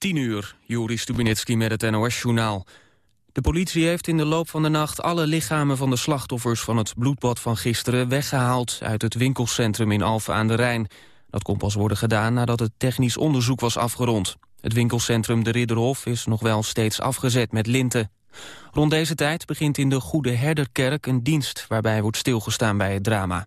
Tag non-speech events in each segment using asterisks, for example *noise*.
10 uur, Juri Stubinitski met het NOS-journaal. De politie heeft in de loop van de nacht alle lichamen van de slachtoffers van het bloedbad van gisteren weggehaald uit het winkelcentrum in Alphen aan de Rijn. Dat kon pas worden gedaan nadat het technisch onderzoek was afgerond. Het winkelcentrum De Ridderhof is nog wel steeds afgezet met linten. Rond deze tijd begint in de Goede Herderkerk een dienst waarbij wordt stilgestaan bij het drama.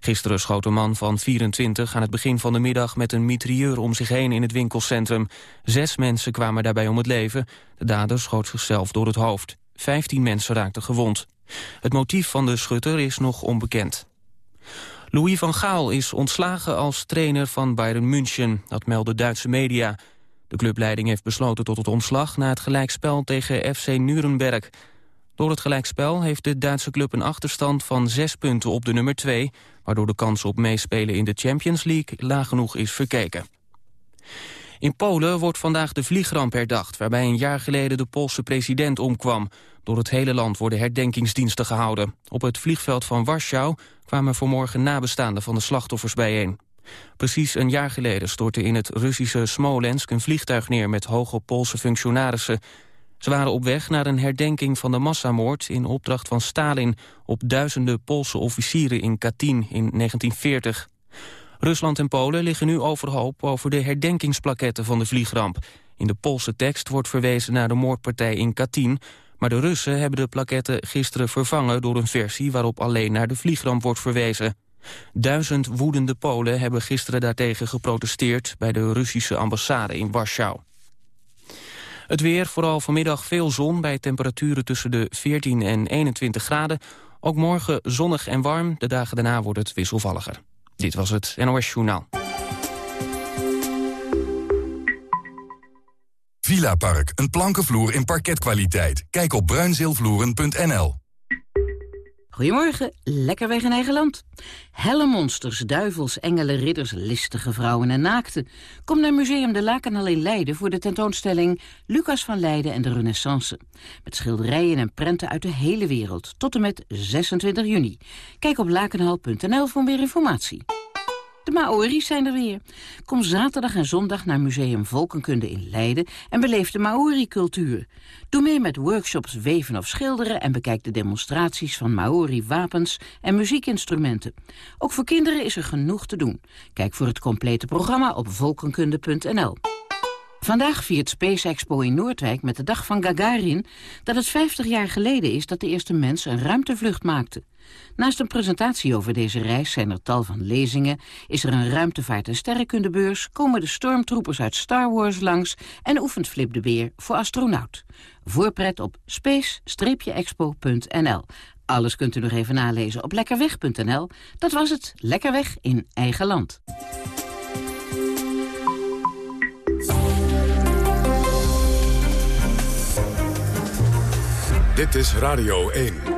Gisteren schoot een man van 24 aan het begin van de middag met een mitrailleur om zich heen in het winkelcentrum. Zes mensen kwamen daarbij om het leven. De dader schoot zichzelf door het hoofd. Vijftien mensen raakten gewond. Het motief van de schutter is nog onbekend. Louis van Gaal is ontslagen als trainer van Bayern München. Dat melden Duitse media. De clubleiding heeft besloten tot het ontslag na het gelijkspel tegen FC Nuremberg. Door het gelijkspel heeft de Duitse club een achterstand van zes punten op de nummer 2... waardoor de kans op meespelen in de Champions League laag genoeg is verkeken. In Polen wordt vandaag de vliegramp herdacht... waarbij een jaar geleden de Poolse president omkwam. Door het hele land worden herdenkingsdiensten gehouden. Op het vliegveld van Warschau kwamen vanmorgen nabestaanden van de slachtoffers bijeen. Precies een jaar geleden stortte in het Russische Smolensk een vliegtuig neer met hoge Poolse functionarissen. Ze waren op weg naar een herdenking van de massamoord in opdracht van Stalin op duizenden Poolse officieren in Katyn in 1940. Rusland en Polen liggen nu overhoop over de herdenkingsplaketten van de vliegramp. In de Poolse tekst wordt verwezen naar de moordpartij in Katyn, maar de Russen hebben de plaketten gisteren vervangen door een versie waarop alleen naar de vliegramp wordt verwezen. Duizend woedende Polen hebben gisteren daartegen geprotesteerd bij de Russische ambassade in Warschau. Het weer, vooral vanmiddag veel zon bij temperaturen tussen de 14 en 21 graden. Ook morgen zonnig en warm, de dagen daarna wordt het wisselvalliger. Dit was het NOS Journaal. Villa Park, een plankenvloer in parketkwaliteit. Kijk op bruinzeelvloeren.nl. Goedemorgen, lekker weg in eigen land. Helle monsters, duivels, engelen, ridders, listige vrouwen en naakten. Kom naar Museum de Lakenhal in Leiden voor de tentoonstelling Lucas van Leiden en de Renaissance. Met schilderijen en prenten uit de hele wereld, tot en met 26 juni. Kijk op lakenhal.nl voor meer informatie. De Maori's zijn er weer. Kom zaterdag en zondag naar Museum Volkenkunde in Leiden en beleef de Maori-cultuur. Doe mee met workshops weven of schilderen en bekijk de demonstraties van Maori-wapens en muziekinstrumenten. Ook voor kinderen is er genoeg te doen. Kijk voor het complete programma op volkenkunde.nl. Vandaag viert Space Expo in Noordwijk met de dag van Gagarin... dat het 50 jaar geleden is dat de eerste mens een ruimtevlucht maakte. Naast een presentatie over deze reis zijn er tal van lezingen... is er een ruimtevaart- en sterrenkundebeurs... komen de stormtroepers uit Star Wars langs... en oefent Flip de Beer voor astronaut. Voorpret op space-expo.nl. Alles kunt u nog even nalezen op lekkerweg.nl. Dat was het, Lekkerweg in eigen land. Dit is Radio 1.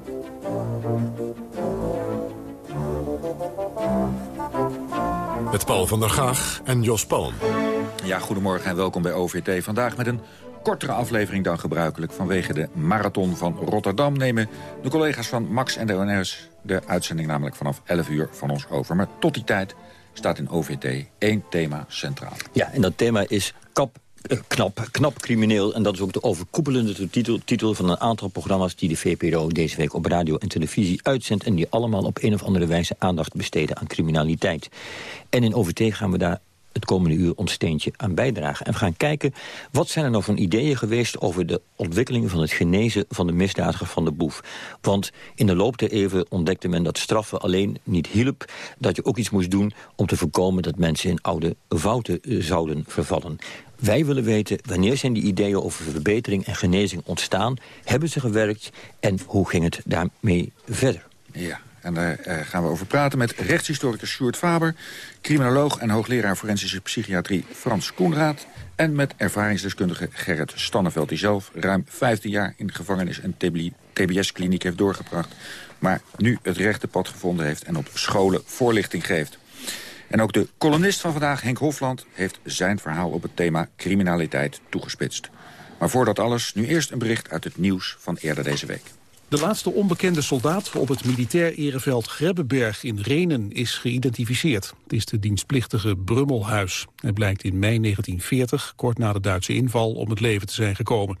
Met Paul van der Gaag en Jos Palm. Ja, goedemorgen en welkom bij OVT. Vandaag met een kortere aflevering dan gebruikelijk. Vanwege de marathon van Rotterdam nemen de collega's van Max en de ONS... de uitzending namelijk vanaf 11 uur van ons over. Maar tot die tijd staat in OVT één thema centraal. Ja, en dat thema is kap knap, knap crimineel. En dat is ook de overkoepelende titel, titel van een aantal programma's... die de VPRO deze week op radio en televisie uitzendt... en die allemaal op een of andere wijze aandacht besteden aan criminaliteit. En in OVT gaan we daar het komende uur ons steentje aan bijdragen. En we gaan kijken, wat zijn er nou van ideeën geweest... over de ontwikkeling van het genezen van de misdadiger van de boef. Want in de loop der eeuwen ontdekte men dat straffen alleen niet hielp... dat je ook iets moest doen om te voorkomen dat mensen in oude fouten eh, zouden vervallen. Wij willen weten wanneer zijn die ideeën over verbetering en genezing ontstaan... hebben ze gewerkt en hoe ging het daarmee verder? Ja, En daar eh, gaan we over praten met rechtshistoricus Sjoerd Faber... criminoloog en hoogleraar forensische psychiatrie Frans Koenraad... en met ervaringsdeskundige Gerrit Stanneveld... die zelf ruim 15 jaar in gevangenis en TBS-kliniek heeft doorgebracht... maar nu het rechte pad gevonden heeft en op scholen voorlichting geeft. En ook de columnist van vandaag, Henk Hofland... heeft zijn verhaal op het thema criminaliteit toegespitst. Maar voordat alles, nu eerst een bericht uit het nieuws van eerder deze week. De laatste onbekende soldaat op het militair ereveld Grebbeberg in Renen is geïdentificeerd. Het is de dienstplichtige Brummelhuis. Hij blijkt in mei 1940, kort na de Duitse inval, om het leven te zijn gekomen.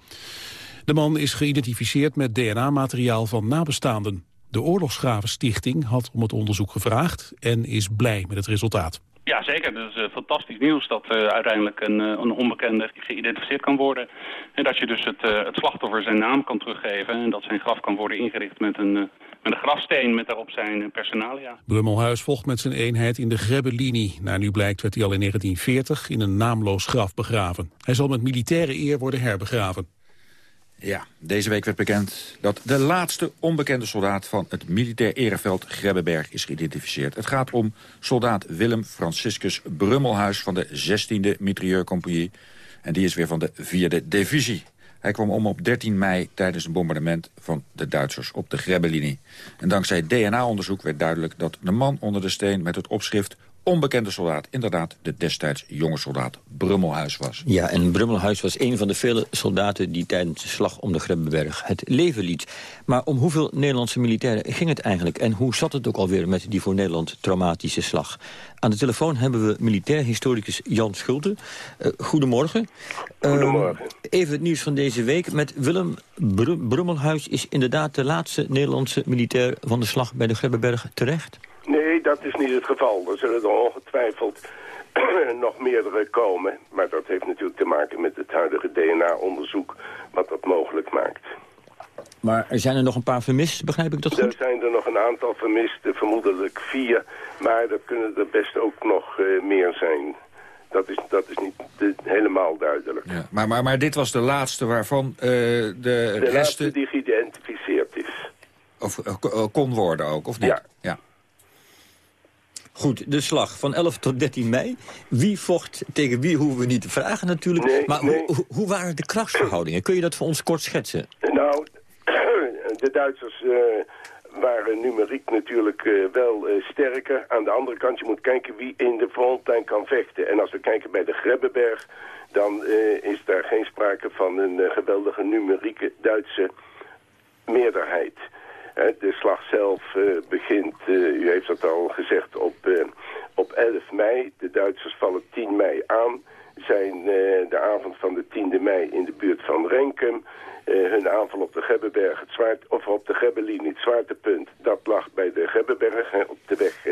De man is geïdentificeerd met DNA-materiaal van nabestaanden. De Oorlogsgravenstichting had om het onderzoek gevraagd en is blij met het resultaat. Ja, zeker. Dat is uh, fantastisch nieuws dat uh, uiteindelijk een, uh, een onbekende geïdentificeerd kan worden. En dat je dus het, het slachtoffer zijn naam kan teruggeven en dat zijn graf kan worden ingericht met een, met een grafsteen met daarop zijn personalia. Brummelhuis volgt met zijn eenheid in de Grebbelinie. Naar nu blijkt werd hij al in 1940 in een naamloos graf begraven. Hij zal met militaire eer worden herbegraven. Ja, deze week werd bekend dat de laatste onbekende soldaat van het militair ereveld Grebbeberg is geïdentificeerd. Het gaat om soldaat Willem Franciscus Brummelhuis van de 16e Mitrailleurcompagnie. En die is weer van de 4e divisie. Hij kwam om op 13 mei tijdens een bombardement van de Duitsers op de Grebbelinie. En dankzij DNA-onderzoek werd duidelijk dat de man onder de steen met het opschrift onbekende soldaat inderdaad de destijds jonge soldaat Brummelhuis was. Ja, en Brummelhuis was een van de vele soldaten... die tijdens de slag om de Grebbeberg het leven liet. Maar om hoeveel Nederlandse militairen ging het eigenlijk? En hoe zat het ook alweer met die voor Nederland traumatische slag? Aan de telefoon hebben we militair historicus Jan Schulte. Uh, goedemorgen. Goedemorgen. Uh, even het nieuws van deze week. Met Willem Br Brummelhuis is inderdaad de laatste Nederlandse militair... van de slag bij de Grebbeberg terecht? Nee, dat is niet het geval. Er zullen er ongetwijfeld *clears throat* nog meerdere komen. Maar dat heeft natuurlijk te maken met het huidige DNA-onderzoek... wat dat mogelijk maakt. Maar er zijn er nog een paar vermist, begrijp ik dat goed? Er zijn er nog een aantal vermist, vermoedelijk vier. Maar dat kunnen er best ook nog uh, meer zijn. Dat is, dat is niet de, helemaal duidelijk. Ja, maar, maar, maar dit was de laatste waarvan uh, de, de resten... laatste die geïdentificeerd is. Of uh, kon worden ook, of niet? Ja. ja. Goed, de slag van 11 tot 13 mei. Wie vocht tegen wie hoeven we niet te vragen natuurlijk. Nee, maar nee. Hoe, hoe waren de krachtsverhoudingen? Kun je dat voor ons kort schetsen? Nou, *clears throat* de Duitsers uh, waren numeriek natuurlijk uh, wel uh, sterker. Aan de andere kant, je moet kijken wie in de frontlijn kan vechten. En als we kijken bij de Grebbeberg, dan is daar geen sprake van een geweldige numerieke Duitse meerderheid. De slag zelf uh, begint, uh, u heeft dat al gezegd, op, op 11 mei. De Duitsers vallen 10 mei aan. Zijn de avond van de 10e mei in de buurt van Renkum. hun aanval op de Gebbeberg, het zwaard, of op de Gebbelien, het zwaartepunt, dat lag bij de Gebbeberg, op de weg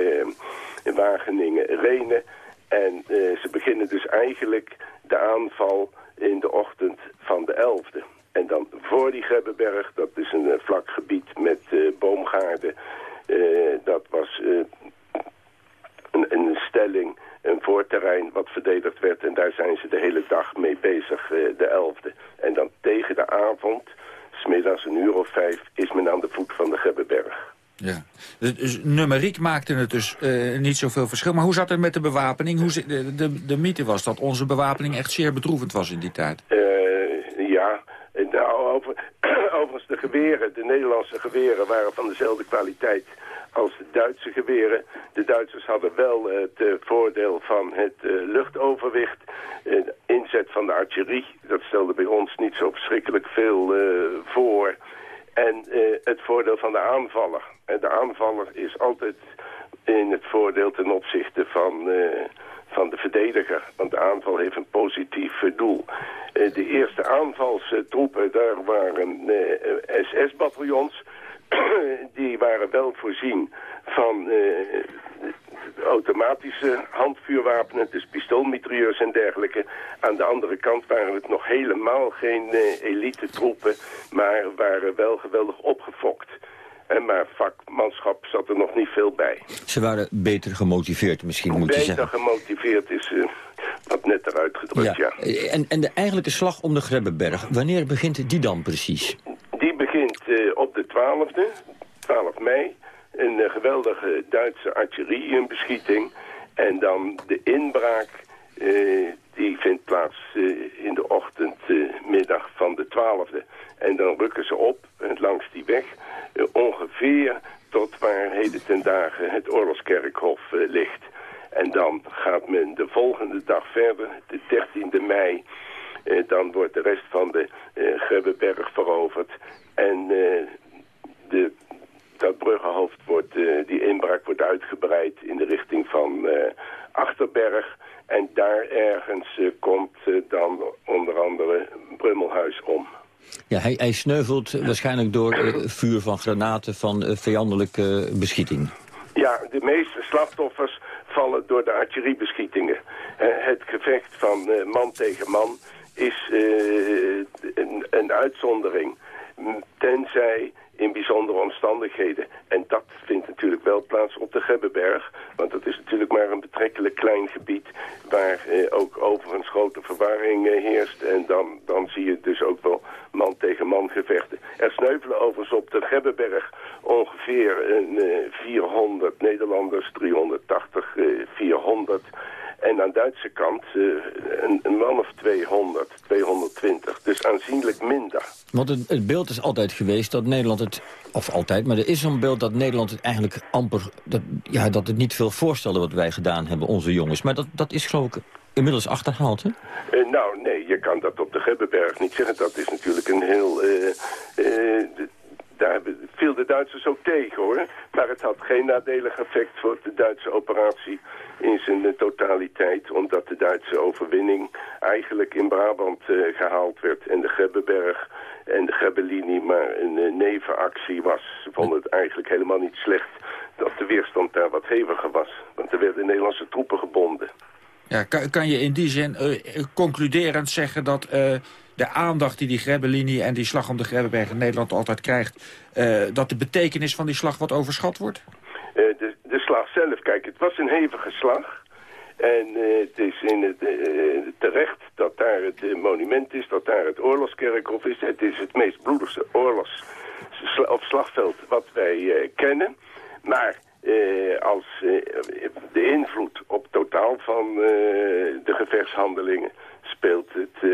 in Wageningen-Renen. En ze beginnen dus eigenlijk de aanval in de ochtend van de 11e. En dan voor die Grebbeberg, dat is een uh, vlak gebied met uh, boomgaarden. Uh, dat was een, een, stelling, een voorterrein wat verdedigd werd. En daar zijn ze de hele dag mee bezig, de 11e. En dan tegen de avond, smiddags een uur of vijf, is men aan de voet van de Grebbeberg. Ja. Dus numeriek maakte het dus uh, niet zoveel verschil. Maar hoe zat het met de bewapening? Hoe, de, de, de mythe was dat onze bewapening echt zeer bedroevend was in die tijd. Uh, ja, nou, over, *clears throat* overigens de geweren, de Nederlandse geweren waren van dezelfde kwaliteit als de Duitse geweren. De Duitsers hadden wel het uh, voordeel van het uh, luchtoverwicht. Uh, inzet van de artillerie, dat stelde bij ons niet zo verschrikkelijk veel voor. En het voordeel van de aanvaller. En de aanvaller is altijd in het voordeel ten opzichte van van de verdediger. Want de aanval heeft een positief doel. Uh, de eerste aanvalstroepen, daar waren uh, SS-bataljons. *clears throat* die waren wel voorzien van automatische handvuurwapenen, dus pistoolmitrailleurs en dergelijke. Aan de andere kant waren het nog helemaal geen elite troepen, maar waren wel geweldig opgefokt. En maar vakmanschap zat er nog niet veel bij. Ze waren beter gemotiveerd misschien, moet beter je zeggen. Beter gemotiveerd is uh, wat netter uitgedrukt, ja. ja. En, en de eigenlijke slag om de Grebbeberg, wanneer begint die dan precies? Die begint uh, op de 12e, 12 mei. een uh, geweldige Duitse artilleriebeschieting. En dan de inbraak, die vindt plaats uh, in de ochtendmiddag van de 12e. En dan rukken ze op langs die weg ongeveer tot waar heden ten dagen het oorlogskerkhof ligt. En dan gaat men de volgende dag verder, de 13e mei... Dan wordt de rest van de uh, veroverd. En de, dat bruggenhoofd wordt, die inbraak wordt uitgebreid in de richting van Achterberg. En daar ergens komt dan onder andere Brummelhuis om. Ja, hij, hij sneuvelt waarschijnlijk door vuur van granaten van vijandelijke beschieting. Ja, de meeste slachtoffers vallen door de artilleriebeschietingen. het gevecht van man tegen man is uh, een, een, uitzondering. Tenzij in bijzondere omstandigheden. En dat vindt natuurlijk wel plaats op de Gebbeberg. Want dat is natuurlijk maar een betrekkelijk klein gebied... waar eh, ook overigens grote verwarring eh, heerst. En dan, dan zie je dus ook wel man tegen man gevechten. Er sneuvelen overigens op de Gebbeberg ongeveer eh, 400 Nederlanders, 380, 400... En aan de Duitse kant uh, een, een, man of 200, 220. Dus aanzienlijk minder. Want het, het, beeld is altijd geweest dat Nederland het... Of altijd, maar er is zo'n beeld dat Nederland het eigenlijk amper... Dat, ja, dat het niet veel voorstelde wat wij gedaan hebben, onze jongens. Maar dat, dat is geloof ik inmiddels achterhaald, hè? Uh, nou, nee, je kan dat op de Gebbeberg niet zeggen. Dat is natuurlijk een heel... Uh, daar viel de Duitsers ook tegen, hoor. Maar het had geen nadelig effect voor de Duitse operatie in zijn totaliteit. Omdat de Duitse overwinning eigenlijk in Brabant uh, gehaald werd. En de Grebbeberg en de Grebbelinie maar een uh, nevenactie was. Ze vonden het eigenlijk helemaal niet slecht dat de weerstand daar wat heviger was. Want er werden Nederlandse troepen gebonden. Ja, kan, je in die zin concluderend zeggen dat de aandacht die die Grebbelinie en die slag om de Grebbeberg in Nederland altijd krijgt... dat de betekenis van die slag wat overschat wordt? de, de slag zelf, kijk, het was een hevige slag. En uh, het is in het, terecht dat daar het monument is, dat daar het oorlogskerkhof is. Het is het meest bloedigste oorlogs- of slagveld wat wij kennen. Maar als de invloed op totaal van de gevechtshandelingen speelt het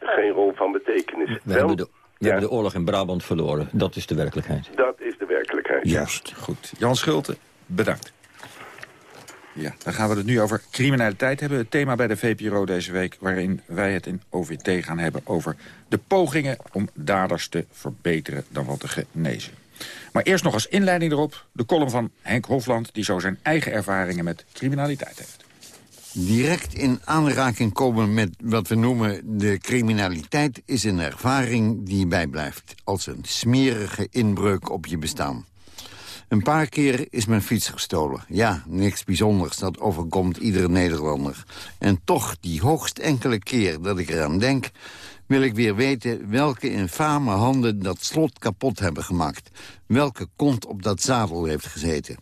geen rol van betekenis. We, Wel, hebben, de, we ja. hebben de oorlog in Brabant verloren. Dat is de werkelijkheid. Dat is de werkelijkheid. Juist, goed. Jan Schulte, bedankt. Ja, dan gaan we het nu over criminaliteit hebben. Het thema bij de VPRO deze week... waarin wij het in OVT gaan hebben over de pogingen... om daders te verbeteren dan wat te genezen. Maar eerst nog als inleiding erop de column van Henk Hofland... die zo zijn eigen ervaringen met criminaliteit heeft. Direct in aanraking komen met wat we noemen de criminaliteit... is een ervaring die bijblijft. Als een smerige inbreuk op je bestaan. Een paar keer is mijn fiets gestolen. Ja, niks bijzonders, dat overkomt iedere Nederlander. En toch, die hoogst enkele keer dat ik eraan denk... wil ik weer weten welke infame handen dat slot kapot hebben gemaakt. Welke kont op dat zadel heeft gezeten.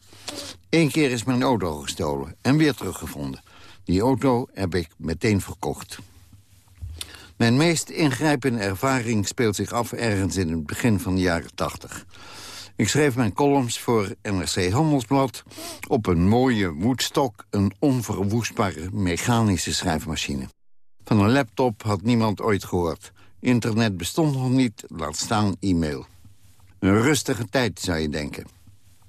Eén keer is mijn auto gestolen en weer teruggevonden. Die auto heb ik meteen verkocht. Mijn meest ingrijpende ervaring speelt zich af ergens in het begin van de jaren tachtig. Ik schreef mijn columns voor NRC Handelsblad op een mooie Woodstock... een onverwoestbare mechanische schrijfmachine. Van een laptop had niemand ooit gehoord. Internet bestond nog niet, laat staan e-mail. Een rustige tijd, zou je denken.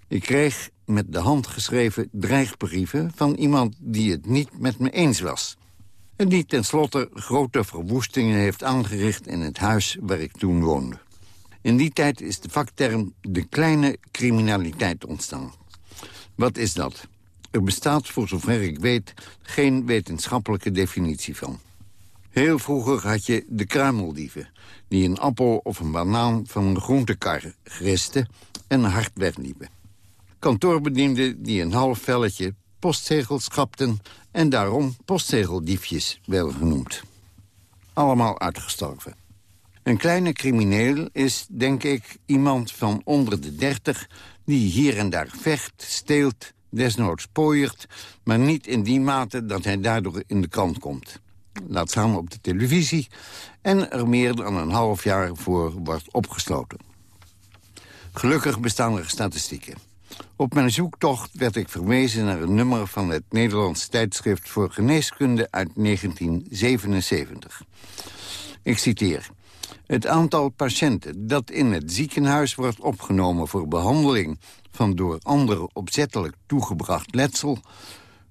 Ik kreeg met de hand geschreven dreigbrieven van iemand die het niet met me eens was. En die tenslotte grote verwoestingen heeft aangericht in het huis waar ik toen woonde. In die tijd is de vakterm de kleine criminaliteit ontstaan. Wat is dat? Er bestaat, voor zover ik weet, geen wetenschappelijke definitie van. Heel vroeger had je de kruimeldieven... die een appel of een banaan van een groentekar gristen en hard wegliepen. Kantoorbedienden die een half velletje postzegels schapten... en daarom postzegeldiefjes werden genoemd. Allemaal uitgestorven. Een kleine crimineel is, denk ik, iemand van onder de dertig... die hier en daar vecht, steelt, desnoods pooiert... maar niet in die mate dat hij daardoor in de krant komt. Laat staan op de televisie... en er meer dan een half jaar voor wordt opgesloten. Gelukkig bestaan er statistieken. Op mijn zoektocht werd ik verwezen naar een nummer van het Nederlands tijdschrift voor geneeskunde uit 1977. Ik citeer. Het aantal patiënten dat in het ziekenhuis wordt opgenomen voor behandeling van door anderen opzettelijk toegebracht letsel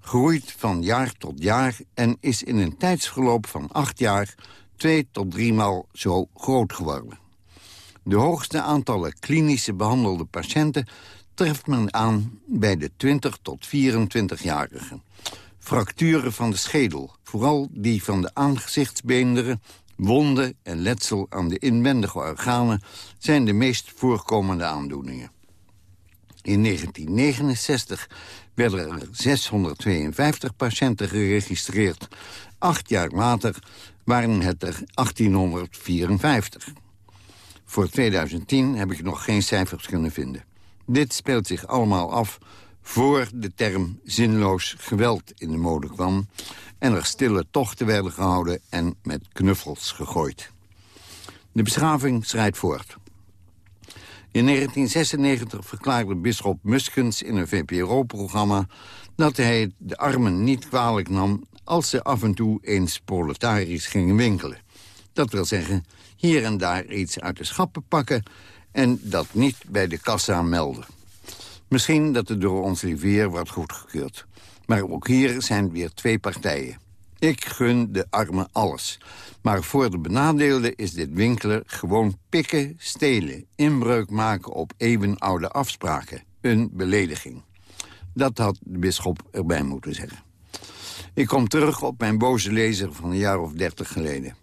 groeit van jaar tot jaar en is in een tijdsverloop van acht jaar twee tot driemaal zo groot geworden. De hoogste aantallen klinische behandelde patiënten treft men aan bij de 20 tot 24-jarigen. Fracturen van de schedel, vooral die van de aangezichtsbeenderen... wonden en letsel aan de inwendige organen... zijn de meest voorkomende aandoeningen. In 1969 werden er 652 patiënten geregistreerd. Acht jaar later waren het er 1854. Voor 2010 heb ik nog geen cijfers kunnen vinden. Dit speelt zich allemaal af voor de term zinloos geweld in de mode kwam... en er stille tochten werden gehouden en met knuffels gegooid. De beschaving schrijdt voort. In 1996 verklaarde bisschop Muskens in een VPRO-programma... dat hij de armen niet kwalijk nam als ze af en toe eens proletarisch gingen winkelen. Dat wil zeggen, hier en daar iets uit de schappen pakken... en dat niet bij de kassa melden. Misschien dat het door ons Livier wordt goedgekeurd. Maar ook hier zijn weer twee partijen. Ik gun de armen alles. Maar voor de benadeelden is dit winkelen gewoon pikken, stelen... inbreuk maken op eeuwenoude afspraken. Een belediging. Dat had de bisschop erbij moeten zeggen. Ik kom terug op mijn boze lezer van een jaar of dertig geleden.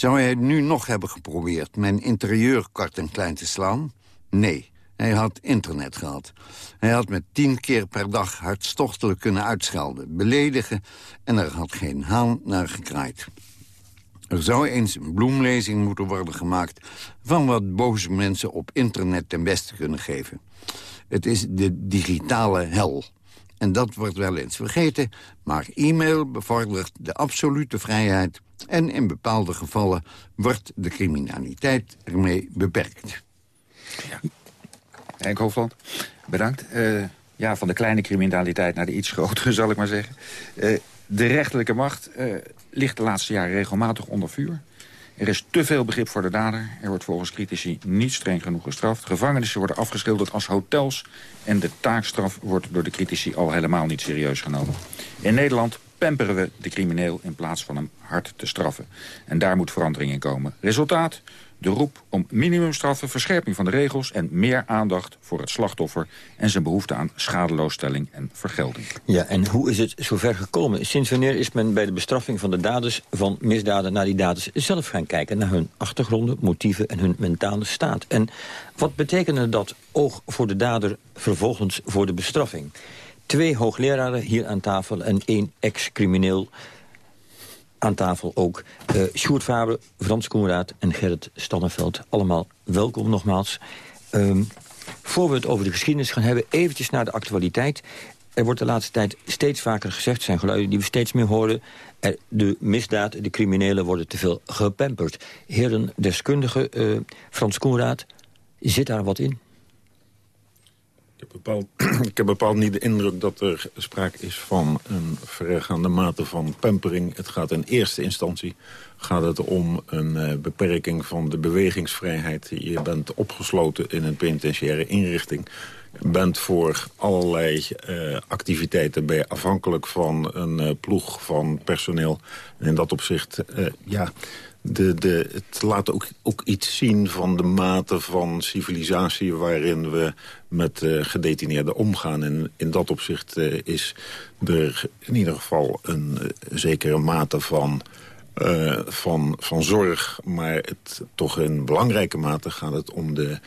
Zou hij nu nog hebben geprobeerd mijn interieur kort en klein te slaan? Nee, hij had internet gehad. Hij had me tien keer per dag hartstochtelijk kunnen uitschelden, beledigen... en er had geen haan naar gekraaid. Er zou eens een bloemlezing moeten worden gemaakt... van wat boze mensen op internet ten beste kunnen geven. Het is de digitale hel. En dat wordt wel eens vergeten, maar e-mail bevordert de absolute vrijheid... en in bepaalde gevallen wordt de criminaliteit ermee beperkt. Ja. Henk bedankt. Uh, ja, van de kleine criminaliteit naar de iets grotere, *laughs* zal ik maar zeggen. Uh, de rechterlijke macht uh, ligt de laatste jaren regelmatig onder vuur. Er is te veel begrip voor de dader. Er wordt volgens critici niet streng genoeg gestraft. Gevangenissen worden afgeschilderd als hotels. En de taakstraf wordt door de critici al helemaal niet serieus genomen. In Nederland pamperen we de crimineel in plaats van hem hard te straffen. En daar moet verandering in komen. Resultaat? De roep om minimumstraffen, verscherping van de regels... en meer aandacht voor het slachtoffer... en zijn behoefte aan schadeloosstelling en vergelding. Ja, en hoe is het zover gekomen? Sinds wanneer is men bij de bestraffing van de daders van misdaden... naar die daders zelf gaan kijken? Naar hun achtergronden, motieven en hun mentale staat. En wat betekende dat oog voor de dader vervolgens voor de bestraffing? Twee hoogleraren hier aan tafel en één ex-crimineel aan tafel ook uh, Sjoerd Faber, Frans Koenraad en Gerrit Stanneveld. Allemaal welkom nogmaals. Um, voor we het over de geschiedenis gaan hebben, eventjes naar de actualiteit. Er wordt de laatste tijd steeds vaker gezegd, zijn geluiden die we steeds meer horen... Er, de misdaad, de criminelen worden te veel gepamperd. Heren deskundige, uh, Frans Koenraad, zit daar wat in? Ik heb, bepaald, *clears throat* ik heb bepaald niet de indruk dat er sprake is van een verregaande mate van pampering. Het gaat in eerste instantie gaat het om een uh, beperking van de bewegingsvrijheid. Je bent opgesloten in een penitentiaire inrichting. Je bent voor allerlei uh, activiteiten ben je afhankelijk van een uh, ploeg van personeel. En in dat opzicht, ja de, de, het laat ook, ook iets zien van de mate van civilisatie... waarin we met uh, gedetineerden omgaan. En in dat opzicht uh, is er in ieder geval een uh, zekere mate van, van, van zorg. Maar het, toch in belangrijke mate gaat het om de,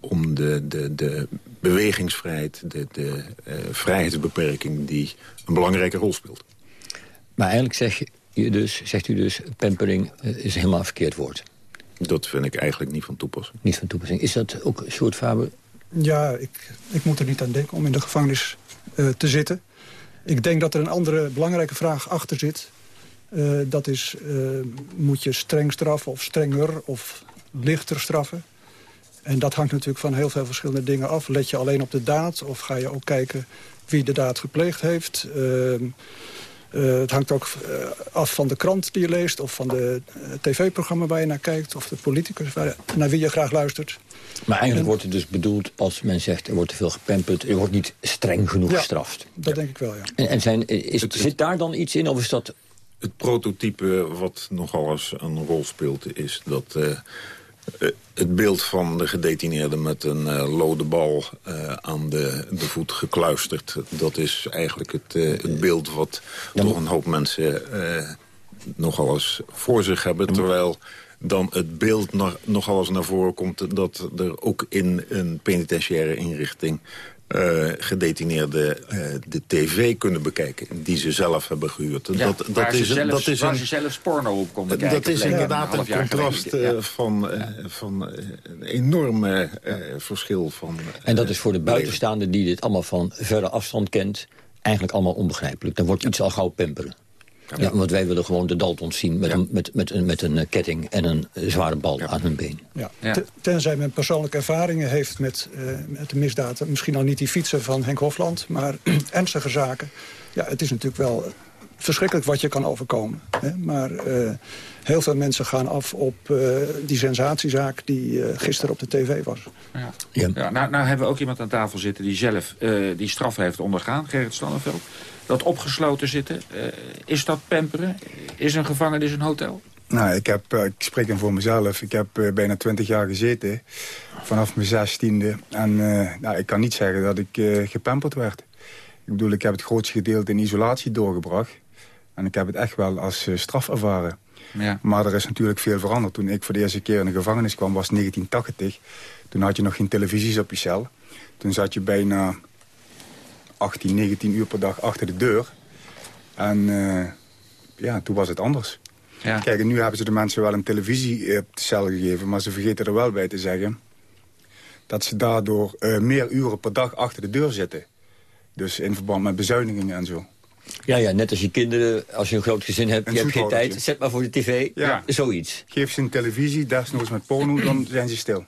om de, de, de bewegingsvrijheid... de, de vrijheidsbeperking die een belangrijke rol speelt. Maar eigenlijk zeg je dus, zegt u dus, pampering eh, is helemaal een verkeerd woord. Dat vind ik eigenlijk niet van toepassing. Niet van toepassing. Is dat ook een soort Faber? Ja, ik, ik moet er niet aan denken om in de gevangenis uh, te zitten. Ik denk dat er een andere belangrijke vraag achter zit. Uh, dat is, uh, moet je streng straffen of strenger of lichter straffen? En dat hangt natuurlijk van heel veel verschillende dingen af. Let je alleen op de daad of ga je ook kijken wie de daad gepleegd heeft... Eh, het hangt ook eh, af van de krant die je leest... of van de eh, tv-programma waar je naar kijkt... of de politicus waar, naar wie je graag luistert. Maar eigenlijk wordt het dus bedoeld als men zegt... er wordt te veel gepamperd, er wordt niet streng genoeg gestraft. dat denk ik wel, ja. En, en zijn, is, zit daar dan iets in of is dat... Het prototype wat nogal eens een rol speelt is dat... Eh, het beeld van de gedetineerde met een uh, lode bal uh, aan de, de voet gekluisterd... dat is eigenlijk het, uh, het beeld wat toch een hoop mensen nogal eens voor zich hebben. Terwijl dan het beeld nog, nogal eens naar voren komt... dat er ook in een penitentiaire inrichting uh, gedetineerden uh, de tv kunnen bekijken... die ze zelf hebben gehuurd. Ja, dat, dat is, zelfs, dat is waar een, ze zelfs porno op konden kijken. Dat is inderdaad een, contrast uh, van, van een enorme verschil. Van, en dat is voor de buitenstaande die dit allemaal van verre afstand kent... eigenlijk allemaal onbegrijpelijk. Dan wordt iets al gauw pimperen. Ja, want wij willen gewoon de Daltons zien met, een, met, met, met een ketting en een zware bal aan hun been. Ja. Tenzij men persoonlijke ervaringen heeft met, uh, met de misdaden. Misschien al niet die fietsen van Henk Hofland, maar *clears throat* ernstige zaken. Ja, het is natuurlijk wel verschrikkelijk wat je kan overkomen. Hè? Maar uh, heel veel mensen gaan af op uh, die sensatiezaak die uh, gisteren op de tv was. Ja. Ja. ja nou, nou, hebben we ook iemand aan tafel zitten die zelf die straf heeft ondergaan, Gerrit Stannenveld dat opgesloten zitten. Uh, is dat pamperen? Is een gevangenis een hotel? Nou, ik, heb, uh, ik spreek hem voor mezelf. Ik heb uh, bijna twintig jaar gezeten. Vanaf mijn zestiende. En nou, ik kan niet zeggen dat ik gepamperd werd. Ik bedoel, ik heb het grootste gedeelte in isolatie doorgebracht. En ik heb het echt wel als straf ervaren. Ja. Maar er is natuurlijk veel veranderd. Toen ik voor de eerste keer in de gevangenis kwam, was 1980. Toen had je nog geen televisies op je cel. Toen zat je bijna 18, 19 uur per dag achter de deur. En uh, ja, toen was het anders. Ja. Kijk, en nu hebben ze de mensen wel een televisie op de cel gegeven... maar ze vergeten er wel bij te zeggen... dat ze daardoor uh, meer uren per dag achter de deur zitten. Dus in verband met bezuinigingen en zo. Ja, ja, net als je kinderen, als je een groot gezin hebt, je hebt geen tijd, zet maar voor de tv, ja. zoiets. Geef ze een televisie, desnoods met porno, dan zijn ze stil.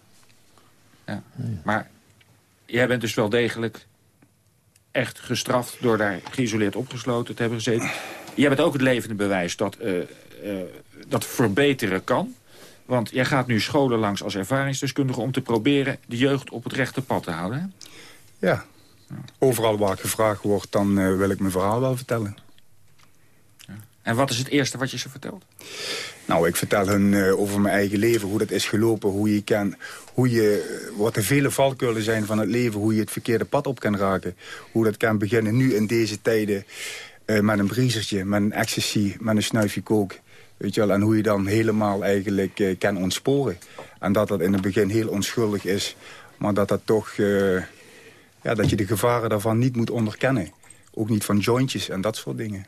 Ja. Maar jij bent dus wel degelijk echt gestraft door daar geïsoleerd opgesloten te hebben gezeten. Jij bent ook het levende bewijs dat uh, uh, dat verbeteren kan. Want jij gaat nu scholen langs als ervaringsdeskundige... om te proberen de jeugd op het rechte pad te houden. Ja. Overal waar ik gevraagd word, dan uh, wil ik mijn verhaal wel vertellen. En wat is het eerste wat je ze vertelt? Nou, ik vertel hun uh, over mijn eigen leven, hoe dat is gelopen, hoe je kan, hoe je, wat de vele valkuilen zijn van het leven, hoe je het verkeerde pad op kan raken. Hoe dat kan beginnen nu in deze tijden uh, met een briezertje, met een ecstasy, met een snuifje kook. Weet je wel, en hoe je dan helemaal eigenlijk kan ontsporen. En dat dat in het begin heel onschuldig is, maar dat dat toch, ja, dat je de gevaren daarvan niet moet onderkennen. Ook niet van jointjes en dat soort dingen.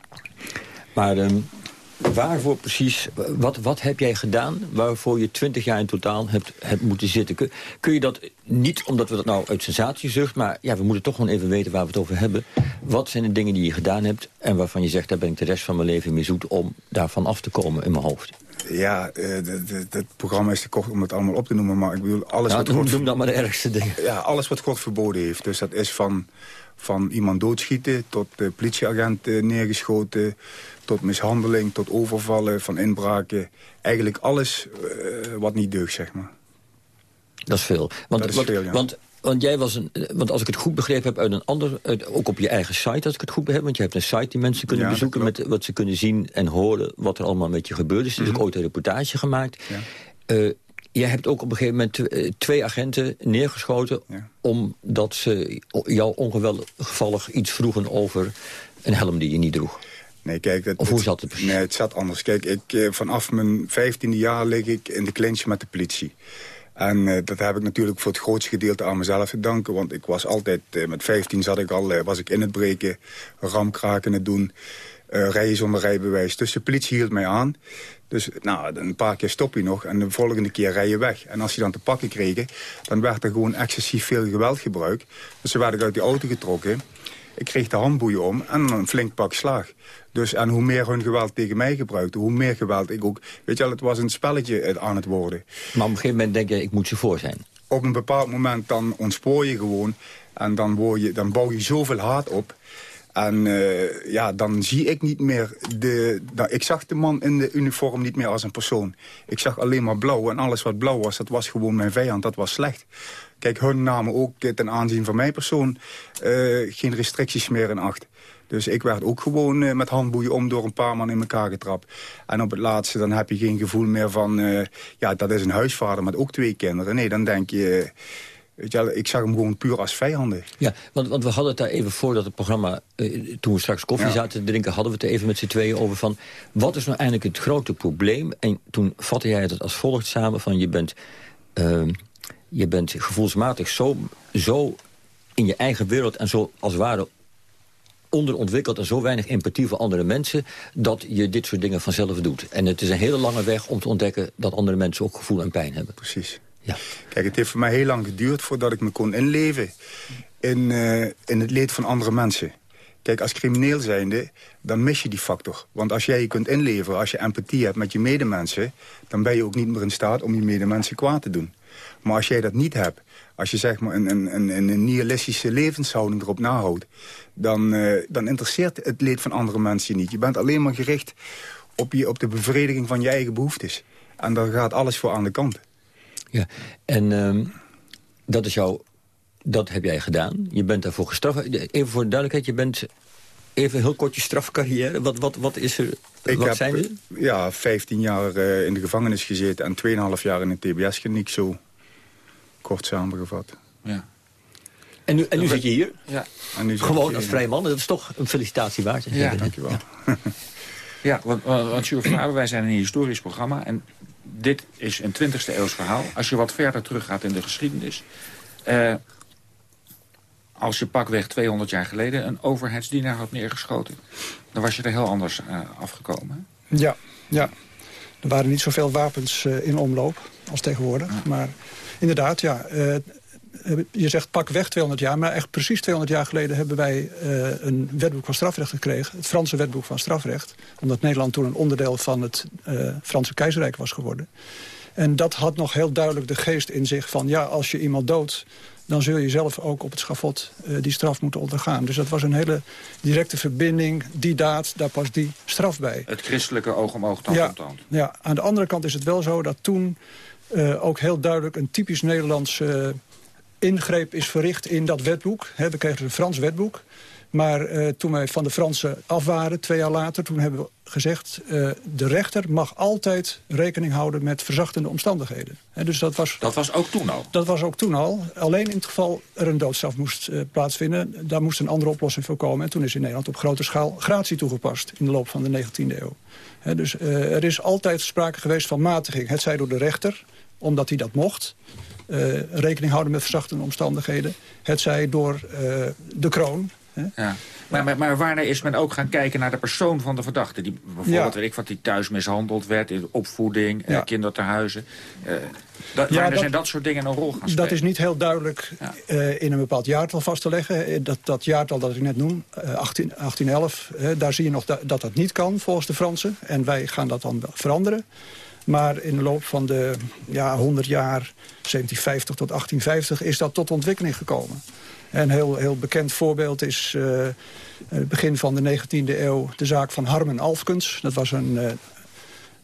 Maar um, waarvoor precies, wat, wat heb jij gedaan... waarvoor je twintig jaar in totaal hebt, hebt moeten zitten? Kun, kun, je dat niet, omdat we dat nou uit sensatiezucht... maar ja, we moeten toch gewoon even weten waar we het over hebben. Wat zijn de dingen die je gedaan hebt... en waarvan je zegt, daar ben ik de rest van mijn leven mee zoet... om daarvan af te komen in mijn hoofd? Ja, het programma is te kort om het allemaal op te noemen. Maar ik bedoel, alles nou, wat God... Noem dan maar de ergste dingen. Ja, alles wat God verboden heeft. Dus dat is van, van iemand doodschieten tot de politieagent neergeschoten tot mishandeling, tot overvallen, van inbraken. Eigenlijk alles uh, wat niet deugt, zeg maar. Dat is veel. Want, dat is veel, ja. want, want jij was een, want als ik het goed begrepen heb uit een ander, uit, ook op je eigen site, als ik het goed begreep, want je hebt een site die mensen kunnen ja, bezoeken met wat ze kunnen zien en horen wat er allemaal met je gebeurd is. Dus mm -hmm. ook ooit een reportage gemaakt. Ja. Uh, jij hebt ook op een gegeven moment eh, twee agenten neergeschoten... Ja. omdat ze jou ongevallig iets vroegen over een helm die je niet droeg. Nee, kijk, het, of hoe zat het precies? Nee, het zat anders. Kijk, ik, eh, vanaf mijn vijftiende jaar lig ik in de clinch met de politie. En uh, dat heb ik natuurlijk voor het grootste gedeelte aan mezelf te danken. Want ik was altijd, uh, met 15 zat ik al, uh, was ik in het breken, ramkraken het doen, rijden zonder rijbewijs. Dus de politie hield mij aan. Dus nou, een paar keer stop je nog en de volgende keer rij je weg. En als je dan te pakken kregen, dan werd er gewoon excessief veel geweld gebruikt. Dus ze werden uit die auto getrokken. Ik kreeg de handboeien om en een flink pak slag. Dus, en hoe meer hun geweld tegen mij gebruikte, hoe meer geweld ik ook... Weet je wel, het was een spelletje aan het worden. Maar op een gegeven moment denk je, ik moet ze voor zijn. op een bepaald moment dan ontspoor je gewoon. En dan, word je, dan bouw je zoveel haat op. En uh, ja, dan zie ik niet meer... De, nou, ik zag de man in de uniform niet meer als een persoon. Ik zag alleen maar blauw. En alles wat blauw was, dat was gewoon mijn vijand. Dat was slecht. Kijk, hun namen ook ten aanzien van mijn persoon... Uh, geen restricties meer in acht. Dus ik werd ook gewoon uh, met handboeien om door een paar man in elkaar getrapt. En op het laatste dan heb je geen gevoel meer van... Uh, ja, dat is een huisvader met ook twee kinderen. Nee, dan denk je... Weet je, ik zag hem gewoon puur als vijanden. Ja, want, want we hadden het daar even voordat het programma... Toen we straks koffie ja. zaten te drinken... hadden we het even met z'n tweeën over van... wat is nou eigenlijk het grote probleem? En toen vatte jij het als volgt samen van... je bent, uh, je bent gevoelsmatig zo, zo in je eigen wereld... en zo als het ware onderontwikkeld en zo weinig empathie voor andere mensen... dat je dit soort dingen vanzelf doet. En het is een hele lange weg om te ontdekken... dat andere mensen ook gevoel en pijn hebben. Precies. Ja. Kijk, het heeft voor mij heel lang geduurd voordat ik me kon inleven in, uh, in het leed van andere mensen. Kijk, als crimineel zijnde, dan mis je die factor. Want als jij je kunt inleveren, als je empathie hebt met je medemensen... dan ben je ook niet meer in staat om je medemensen kwaad te doen. Maar als jij dat niet hebt, als je zeg maar een, een, een, een nihilistische levenshouding erop nahoudt... Dan, uh, dan interesseert het leed van andere mensen je niet. Je bent alleen maar gericht op, je, op de bevrediging van je eigen behoeftes. En daar gaat alles voor aan de kant. Ja, en um, dat is jouw... Dat heb jij gedaan. Je bent daarvoor gestraft. Even voor de duidelijkheid, je bent... Even heel kort je strafcarrière. Wat, wat, wat is er... Ik wat heb zijn er? Ja, 15 jaar uh, in de gevangenis gezeten... en 2,5 jaar in een tbs-kliniek, zo kort samengevat. Ja. En nu, en nu zit je hier? Ja. En nu Gewoon als vrij man. Dat is toch een felicitatie waard. Ja, ja dankjewel. Ja, ja want, want Faber, wij zijn een historisch programma... en dit is een 20e eeuws verhaal. Als je wat verder teruggaat in de geschiedenis... Uh, als je pakweg 200 jaar geleden een overheidsdienaar had neergeschoten... dan was je er heel anders uh, afgekomen. Ja, ja. Er waren niet zoveel wapens uh, in omloop als tegenwoordig. Ja. Maar inderdaad, ja, je zegt pak weg 200 jaar, maar echt precies 200 jaar geleden hebben wij uh, een wetboek van strafrecht gekregen. Het Franse wetboek van strafrecht. Omdat Nederland toen een onderdeel van het uh, Franse keizerrijk was geworden. En dat had nog heel duidelijk de geest in zich van... ja, als je iemand doodt, dan zul je zelf ook op het schafot uh, die straf moeten ondergaan. Dus dat was een hele directe verbinding. Die daad, daar past die straf bij. Het christelijke oog om oog, tand ja, om tand. Ja, aan de andere kant is het wel zo dat toen... ook heel duidelijk een typisch Nederlands ingreep is verricht in dat wetboek. He, we kregen een Frans wetboek. Maar uh, toen wij van de Fransen af waren, twee jaar later... toen hebben we gezegd, uh, de rechter mag altijd rekening houden... met verzachtende omstandigheden. He, dus dat was, dat was ook toen al? Dat was ook toen al. Alleen in het geval er een doodstraf moest uh, plaatsvinden... daar moest een andere oplossing voor komen. En toen is in Nederland op grote schaal gratie toegepast... in de loop van de 19e eeuw. He, dus er is altijd sprake geweest van matiging. Het zij door de rechter, omdat hij dat mocht... Uh, rekening houden met verzachtende omstandigheden. Het zij door uh, de kroon. Hè? Ja. Maar, maar, maar is men ook gaan kijken naar de persoon van de verdachte? Die, bijvoorbeeld, ja. weet ik wat, die thuis mishandeld werd, in opvoeding, ja. uh, kinderterhuizen. Dat, ja, dat, zijn dat soort dingen een rol gaan spelen? Dat is niet heel duidelijk in een bepaald jaartal vast te leggen. Dat, dat jaartal dat ik net noem, 18, 1811, daar zie je nog dat dat niet kan volgens de Fransen. En wij gaan dat dan veranderen. Maar in de loop van de ja, 100 jaar, 1750 tot 1850, is dat tot ontwikkeling gekomen. Een heel, heel bekend voorbeeld is uh, het begin van de 19e eeuw de zaak van Harmen Alfkens. Dat was een, uh,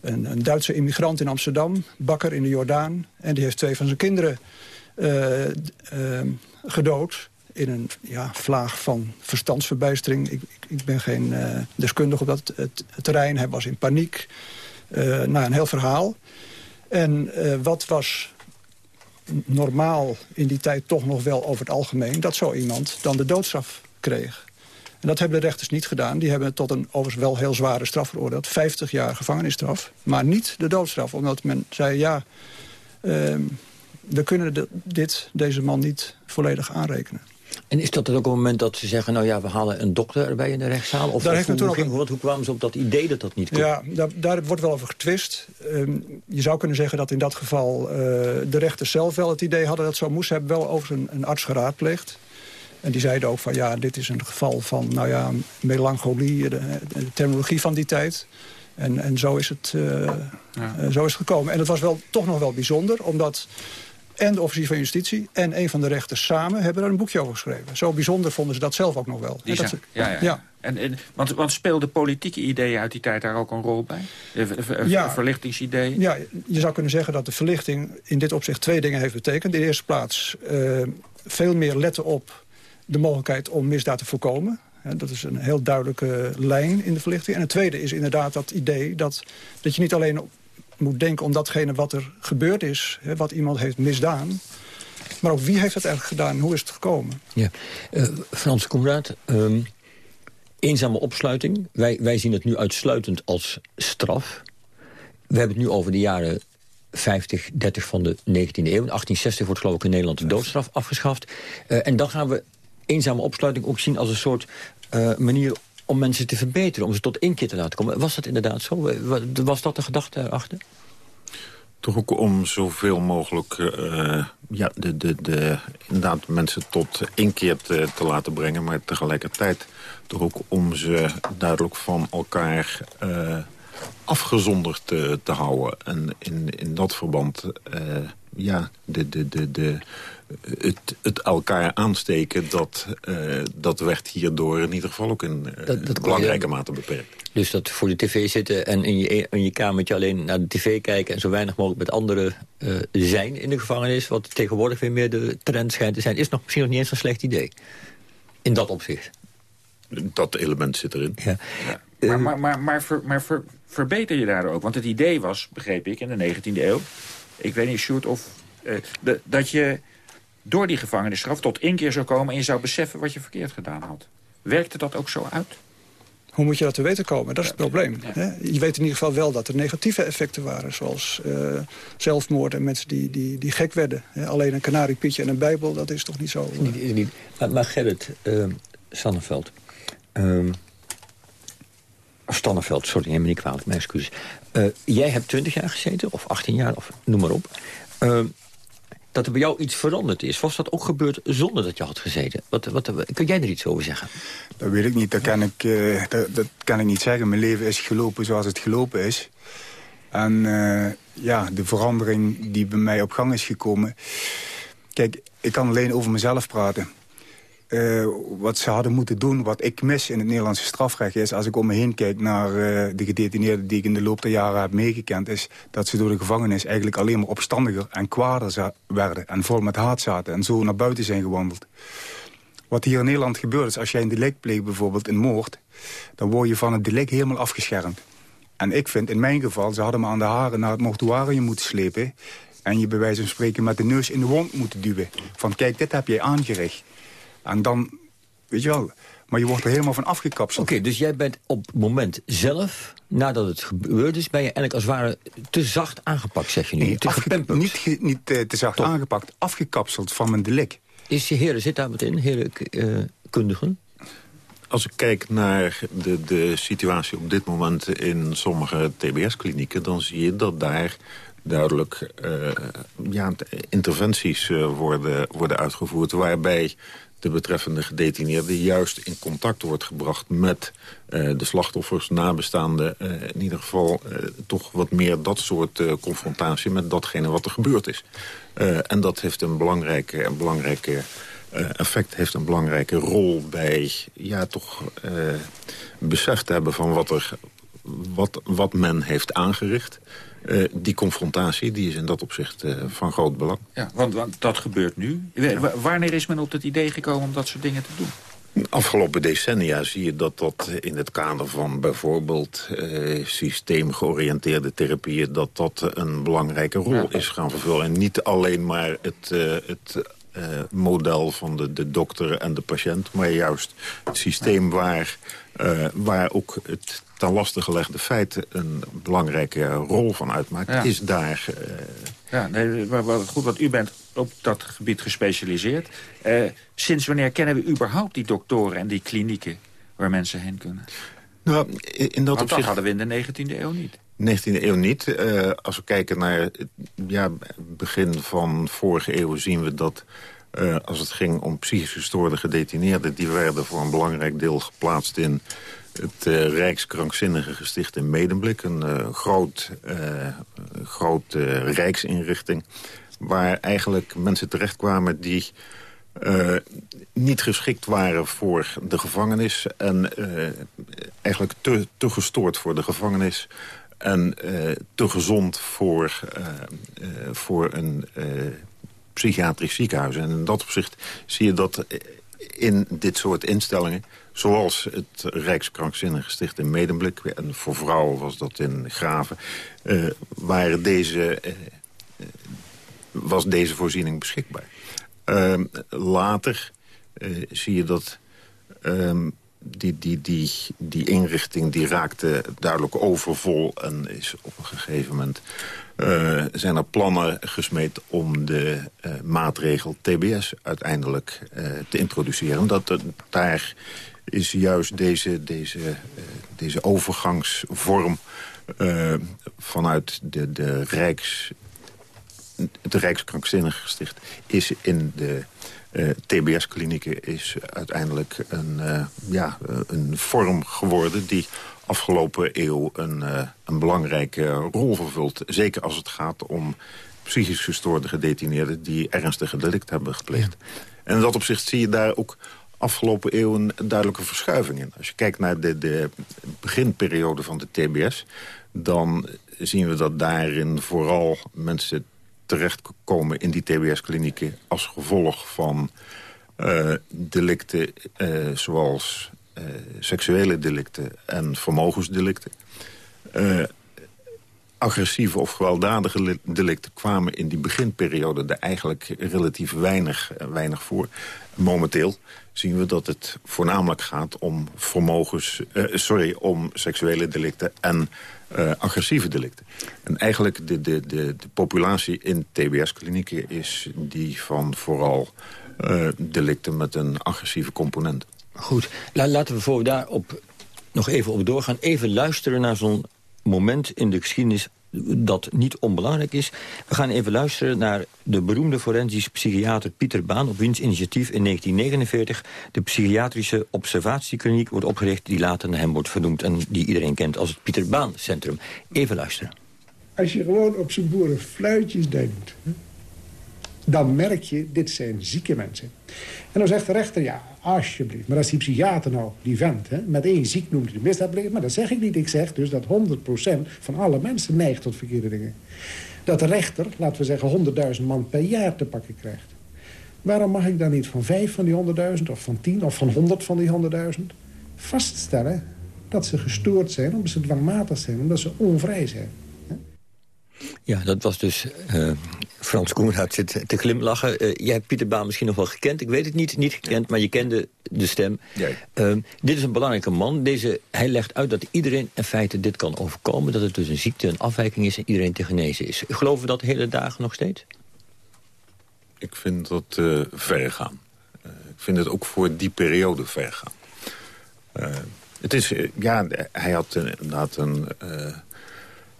een, een, Duitse immigrant in Amsterdam, bakker in de Jordaan. En die heeft twee van zijn kinderen gedood in een ja, vlaag van verstandsverbijstering. Ik, ik, ben geen deskundige op dat het terrein. Hij was in paniek. Nou, een heel verhaal. En uh, wat was normaal in die tijd toch nog wel over het algemeen... dat zo iemand dan de doodstraf kreeg. En dat hebben de rechters niet gedaan. Die hebben tot een overigens wel heel zware straf veroordeeld. 50 jaar gevangenisstraf. Maar niet de doodstraf. Omdat men zei, ja, uh, we kunnen dit, deze man niet volledig aanrekenen. En is dat ook een moment dat ze zeggen... nou ja, we halen een dokter erbij in de rechtszaal? Of, daar of heeft hoe, ging, hoe kwamen ze op dat idee dat dat niet kon? Ja, daar, daar wordt wel over getwist. Um, je zou kunnen zeggen dat in dat geval uh, de rechters zelf wel het idee hadden... dat zo moest. Ze hebben wel over een, een arts geraadpleegd. En die zeiden ook van ja, dit is een geval van nou ja, melancholie, de, de terminologie van die tijd. En, en zo, is het, uh, ja. uh, zo is het gekomen. En het was wel, toch nog wel bijzonder, omdat en de officier van justitie en een van de rechters samen hebben daar een boekje over geschreven. Zo bijzonder vonden ze dat zelf ook nog wel. Die dat ja, ja. ja. En, en, want, want speelden politieke ideeën uit die tijd daar ook een rol bij? Ver- ver- Ja. Verlichtingsideeën? Ja, je zou kunnen zeggen dat de verlichting in dit opzicht twee dingen heeft betekend. In de eerste plaats eh, veel meer letten op de mogelijkheid om misdaad te voorkomen. Dat is een heel duidelijke lijn in de verlichting. En het tweede is inderdaad dat idee dat, dat je niet alleen op- moet denken om datgene wat er gebeurd is, hè, wat iemand heeft misdaan, maar ook wie heeft het eigenlijk gedaan en hoe is het gekomen. Ja. Eh, Frans Komraad, ehm, eenzame opsluiting. Wij, wij zien het nu uitsluitend als straf. We hebben het nu over de jaren 50, 30 van de 19e eeuw. In 1860 wordt geloof ik in Nederland de doodstraf afgeschaft. Eh, en dan gaan we eenzame opsluiting ook zien als een soort eh, manier om mensen te verbeteren. Om ze tot inkeer te laten komen. Was dat inderdaad zo? Wa- Was dat de gedachte erachter? Toch ook om zoveel mogelijk eh, ja, de, de, de, inderdaad mensen tot inkeer te, te laten brengen. Maar tegelijkertijd toch ook om ze duidelijk van elkaar eh, afgezonderd te, te houden. En in, in dat verband, eh, ja, de, de, de, de, het, het elkaar aansteken... Dat, eh, dat werd hierdoor in ieder geval ook in eh, Dat- dat kon je- belangrijke mate beperkt. Dus dat voor de tv zitten en in je, in je kamertje alleen naar de tv kijken... en zo weinig mogelijk met anderen eh, zijn in de gevangenis... wat tegenwoordig weer meer de trend schijnt te zijn... is nog misschien nog niet eens een slecht idee. In dat opzicht. Dat element zit erin. Ja. Maar, maar, maar, maar, ver- maar ver- verbeter je daar ook? Want het idee was, begreep ik, in de 19e eeuw... ik weet niet, Sjoerd, of... eh, de- dat je door die gevangenisstraf tot inkeer zou komen... en je zou beseffen wat je verkeerd gedaan had. Werkte dat ook zo uit? Hoe moet je dat te weten komen? Dat is het probleem. Hè? Je weet in ieder geval wel dat er negatieve effecten waren. Zoals eh, zelfmoord en mensen die, die, die gek werden. Hè? Alleen een kanariepietje en een bijbel, dat is toch niet zo... eh, Niet, is niet. Maar, maar Gerrit uh, Sanneveld... ehm, Stanneveld, sorry, neem me niet kwalijk, mijn excuses. Eh, jij hebt 20 jaar gezeten, of 18 jaar, of noem maar op. Dat er bij jou iets veranderd is. Was dat ook gebeurd zonder dat je had gezeten? Wat, wat, kun jij er iets over zeggen? Dat weet ik niet, dat kan ik, eh, dat, dat kan ik niet zeggen. Mijn leven is gelopen zoals het gelopen is. En eh, ja, de verandering die bij mij op gang is gekomen... Kijk, ik kan alleen over mezelf praten. Uh, wat ze hadden moeten doen, wat ik mis in het Nederlandse strafrecht is... als ik om me heen kijk naar uh, de gedetineerden die ik in de loop der jaren heb meegekend... is dat ze door de gevangenis eigenlijk alleen maar opstandiger en kwader werden... en vol met haat zaten en zo naar buiten zijn gewandeld. Wat hier in Nederland gebeurt is, als jij een delict pleegt, bijvoorbeeld een moord... dan word je van het delict helemaal afgeschermd. En ik vind, in mijn geval, ze hadden me aan de haren naar het mortuarium moeten slepen... en je bij wijze van spreken met de neus in de wond moeten duwen. Van kijk, dit heb jij aangericht. En dan, weet je wel, maar je wordt er helemaal van afgekapseld. Oké, okay, dus jij bent op het moment zelf, nadat het gebeurd is... ben je eigenlijk als het ware te zacht aangepakt, zeg je nu? Nee, te afge niet, ge niet uh, te zacht Top. aangepakt, afgekapseld van mijn delict. Is de heren, zit daar wat in, heren uh, kundigen? Als ik kijk naar de, de situatie op dit moment in sommige TBS-klinieken... dan zie je dat daar duidelijk uh, ja, interventies uh, worden, worden uitgevoerd... waarbij de betreffende gedetineerde juist in contact wordt gebracht... met uh, de slachtoffers, nabestaanden. in ieder geval toch wat meer dat soort confrontatie... met datgene wat er gebeurd is. en dat heeft een belangrijke, een belangrijke effect, heeft een belangrijke rol... bij ja, toch besef te hebben van wat, er, wat, wat men heeft aangericht... Uh, die confrontatie die is in dat opzicht uh, van groot belang. Ja, want, want dat gebeurt nu. Ja. Wanneer is men op het idee gekomen om dat soort dingen te doen? Afgelopen decennia zie je dat dat in het kader van bijvoorbeeld uh, systeemgeoriënteerde therapieën... dat dat een belangrijke rol ja. is gaan vervullen. En niet alleen maar het, het model van de, de dokter en de patiënt... maar juist het systeem waar, waar ook het ten laste gelegde feiten een belangrijke rol van uitmaakt, ja. is daar... Uh... Ja, nee, wat, goed, want u bent op dat gebied gespecialiseerd. Uh, sinds wanneer kennen we überhaupt die doktoren en die klinieken waar mensen heen kunnen? Nou, in dat want opzicht... dat hadden we in de 19e eeuw niet. 19e eeuw niet. Uh, als we kijken naar ja, begin van vorige eeuw zien we dat... Uh, als het ging om psychisch gestoorde gedetineerden... die werden voor een belangrijk deel geplaatst in het uh, Rijkskrankzinnige Gesticht in Medemblik. Een uh, groot, uh, groot rijksinrichting waar eigenlijk mensen terechtkwamen die... Niet geschikt waren voor de gevangenis... en eigenlijk te, te gestoord voor de gevangenis... en te gezond voor, voor een psychiatrisch ziekenhuis. En in dat opzicht zie je dat in dit soort instellingen... zoals het Rijkskrankzinnigesticht in Medemblik... en voor vrouwen was dat in Graven... waren deze was deze voorziening beschikbaar. Uh, later zie je dat uh, die, die, die, die inrichting die raakte duidelijk overvol... en is op een gegeven moment zijn er plannen gesmeed om de maatregel TBS uiteindelijk te introduceren. Dat, daar is juist deze, deze, deze overgangsvorm vanuit de, de Rijks het Rijkskrankzinnigsticht is in de uh, eh, TBS-klinieken is uiteindelijk een, uh, ja, een vorm geworden... die afgelopen eeuw een, een belangrijke rol vervult. Zeker als het gaat om psychisch gestoorde gedetineerden... die ernstige delict hebben gepleegd. En in dat opzicht zie je daar ook afgelopen eeuw een duidelijke verschuiving in. Als je kijkt naar de, de beginperiode van de TBS... dan zien we dat daarin vooral mensen terechtkomen in die TBS-klinieken... als gevolg van uh, delicten uh, zoals uh, seksuele delicten en vermogensdelicten. Agressieve of gewelddadige delicten kwamen in die beginperiode... er eigenlijk relatief weinig, weinig voor. Momenteel zien we dat het voornamelijk gaat om vermogens... sorry, om seksuele delicten en uh, agressieve delicten. En eigenlijk de, de, de, de populatie in TBS-klinieken is die van vooral delicten met een agressieve component. Goed, laten we voor daarop nog even op doorgaan. Even luisteren naar zo'n moment in de geschiedenis dat niet onbelangrijk is. We gaan even luisteren naar de beroemde forensisch psychiater Pieter Baan... op wiens initiatief in 1949 de psychiatrische observatiekliniek wordt opgericht... die later naar hem wordt vernoemd en die iedereen kent als het Pieter Baan Centrum. Even luisteren. Als je gewoon op zijn boerenfluitjes denkt dan merk je, dit zijn zieke mensen. En dan zegt de rechter, ja, alsjeblieft. Maar als die psychiater nou, die vent, hè, met één ziek noemt hij de misdaadpleger... maar dat zeg ik niet. Ik zeg dus dat 100% van alle mensen neigt tot verkeerde dingen. Dat de rechter, laten we zeggen, 100.000 man per jaar te pakken krijgt. Waarom mag ik dan niet van vijf van die 100.000 of van 10 of van 100 van die 100.000... vaststellen dat ze gestoord zijn, omdat ze dwangmatig zijn... omdat ze onvrij zijn? Ja, dat was dus... Uh, Frans Koenraad zit te glimlachen. Uh, jij hebt Pieter Baan misschien nog wel gekend. Ik weet het niet, niet gekend, maar je kende de stem. Uh, dit is een belangrijke man. Deze, hij legt uit dat iedereen in feite dit kan overkomen. Dat het dus een ziekte, een afwijking is en iedereen te genezen is. Geloven we dat de hele dagen nog steeds? Ik vind dat uh, ver gaan. ik vind het ook voor die periode ver gaan. het is, ja, hij had inderdaad een